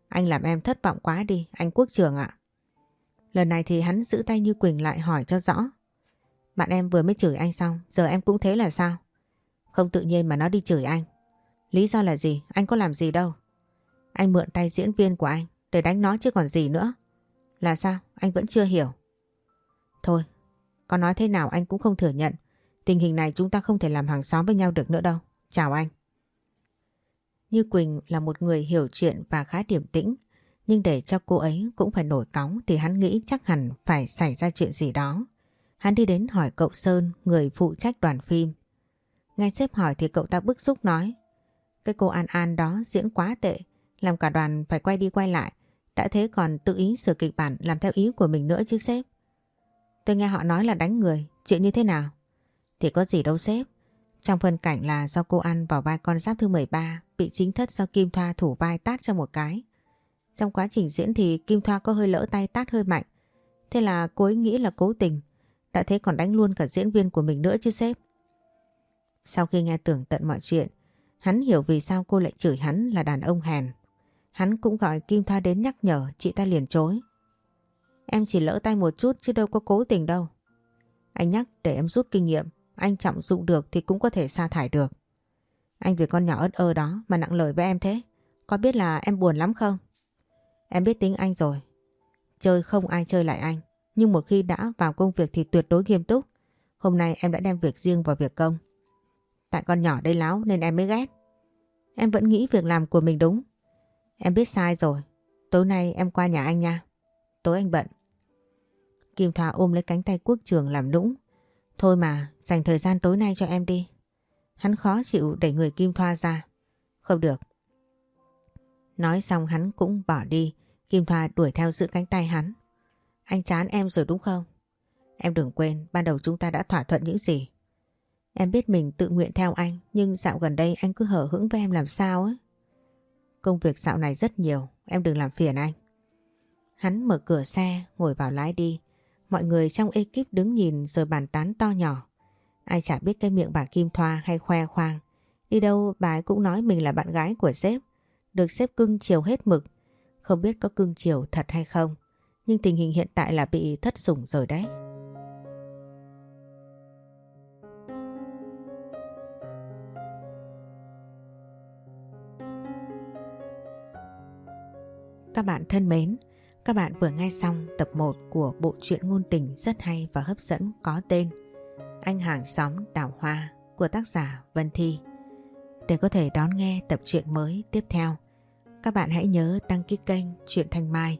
Anh làm em thất vọng quá đi, anh quốc trường ạ. Lần này thì hắn giữ tay Như Quỳnh lại hỏi cho rõ. Bạn em vừa mới chửi anh xong, giờ em cũng thế là sao? Không tự nhiên mà nó đi chửi anh. Lý do là gì? Anh có làm gì đâu. Anh mượn tay diễn viên của anh để đánh nó chứ còn gì nữa. Là sao? Anh vẫn chưa hiểu. Thôi, có nói thế nào anh cũng không thừa nhận. Tình hình này chúng ta không thể làm hàng xóm với nhau được nữa đâu. Chào anh. Như Quỳnh là một người hiểu chuyện và khá điềm tĩnh. Nhưng để cho cô ấy cũng phải nổi cóng thì hắn nghĩ chắc hẳn phải xảy ra chuyện gì đó. Hắn đi đến hỏi cậu Sơn, người phụ trách đoàn phim. Nghe sếp hỏi thì cậu ta bức xúc nói. Cái cô An An đó diễn quá tệ, làm cả đoàn phải quay đi quay lại. Đã thế còn tự ý sửa kịch bản làm theo ý của mình nữa chứ sếp. Tôi nghe họ nói là đánh người, chuyện như thế nào? Thì có gì đâu sếp. Trong phân cảnh là do cô ăn vào vai con giáp thứ 13 bị chính thất do Kim Thoa thủ vai tát cho một cái. Trong quá trình diễn thì Kim Thoa có hơi lỡ tay tát hơi mạnh. Thế là cô ấy nghĩ là cố tình. Đã thế còn đánh luôn cả diễn viên của mình nữa chứ sếp. Sau khi nghe tưởng tận mọi chuyện, hắn hiểu vì sao cô lại chửi hắn là đàn ông hèn. Hắn cũng gọi Kim Thoa đến nhắc nhở, chị ta liền chối. Em chỉ lỡ tay một chút chứ đâu có cố tình đâu. Anh nhắc để em rút kinh nghiệm, anh trọng dụng được thì cũng có thể sa thải được. Anh vì con nhỏ ớt ơ đó mà nặng lời với em thế. Có biết là em buồn lắm không? Em biết tính anh rồi. Chơi không ai chơi lại anh. Nhưng một khi đã vào công việc thì tuyệt đối nghiêm túc. Hôm nay em đã đem việc riêng vào việc công. Tại con nhỏ đây láo nên em mới ghét. Em vẫn nghĩ việc làm của mình đúng. Em biết sai rồi. Tối nay em qua nhà anh nha. Tối anh bận. Kim Thoa ôm lấy cánh tay quốc trường làm nũng. Thôi mà, dành thời gian tối nay cho em đi. Hắn khó chịu đẩy người Kim Thoa ra. Không được. Nói xong hắn cũng bỏ đi. Kim Thoa đuổi theo giữ cánh tay hắn. Anh chán em rồi đúng không? Em đừng quên ban đầu chúng ta đã thỏa thuận những gì. Em biết mình tự nguyện theo anh nhưng dạo gần đây anh cứ hở hững với em làm sao ấy. Công việc dạo này rất nhiều, em đừng làm phiền anh. Hắn mở cửa xe, ngồi vào lái đi. Mọi người trong ekip đứng nhìn rồi bàn tán to nhỏ. Ai chả biết cái miệng bà Kim Thoa hay khoe khoang. Đi đâu bà ấy cũng nói mình là bạn gái của sếp. Được sếp cưng chiều hết mực. Không biết có cưng chiều thật hay không. Nhưng tình hình hiện tại là bị thất sủng rồi đấy. Các bạn thân mến, các bạn vừa nghe xong tập 1 của bộ truyện ngôn tình rất hay và hấp dẫn có tên Anh hàng xóm đào hoa của tác giả Vân Thi. Để có thể đón nghe tập truyện mới tiếp theo, các bạn hãy nhớ đăng ký kênh Truyện Thanh Mai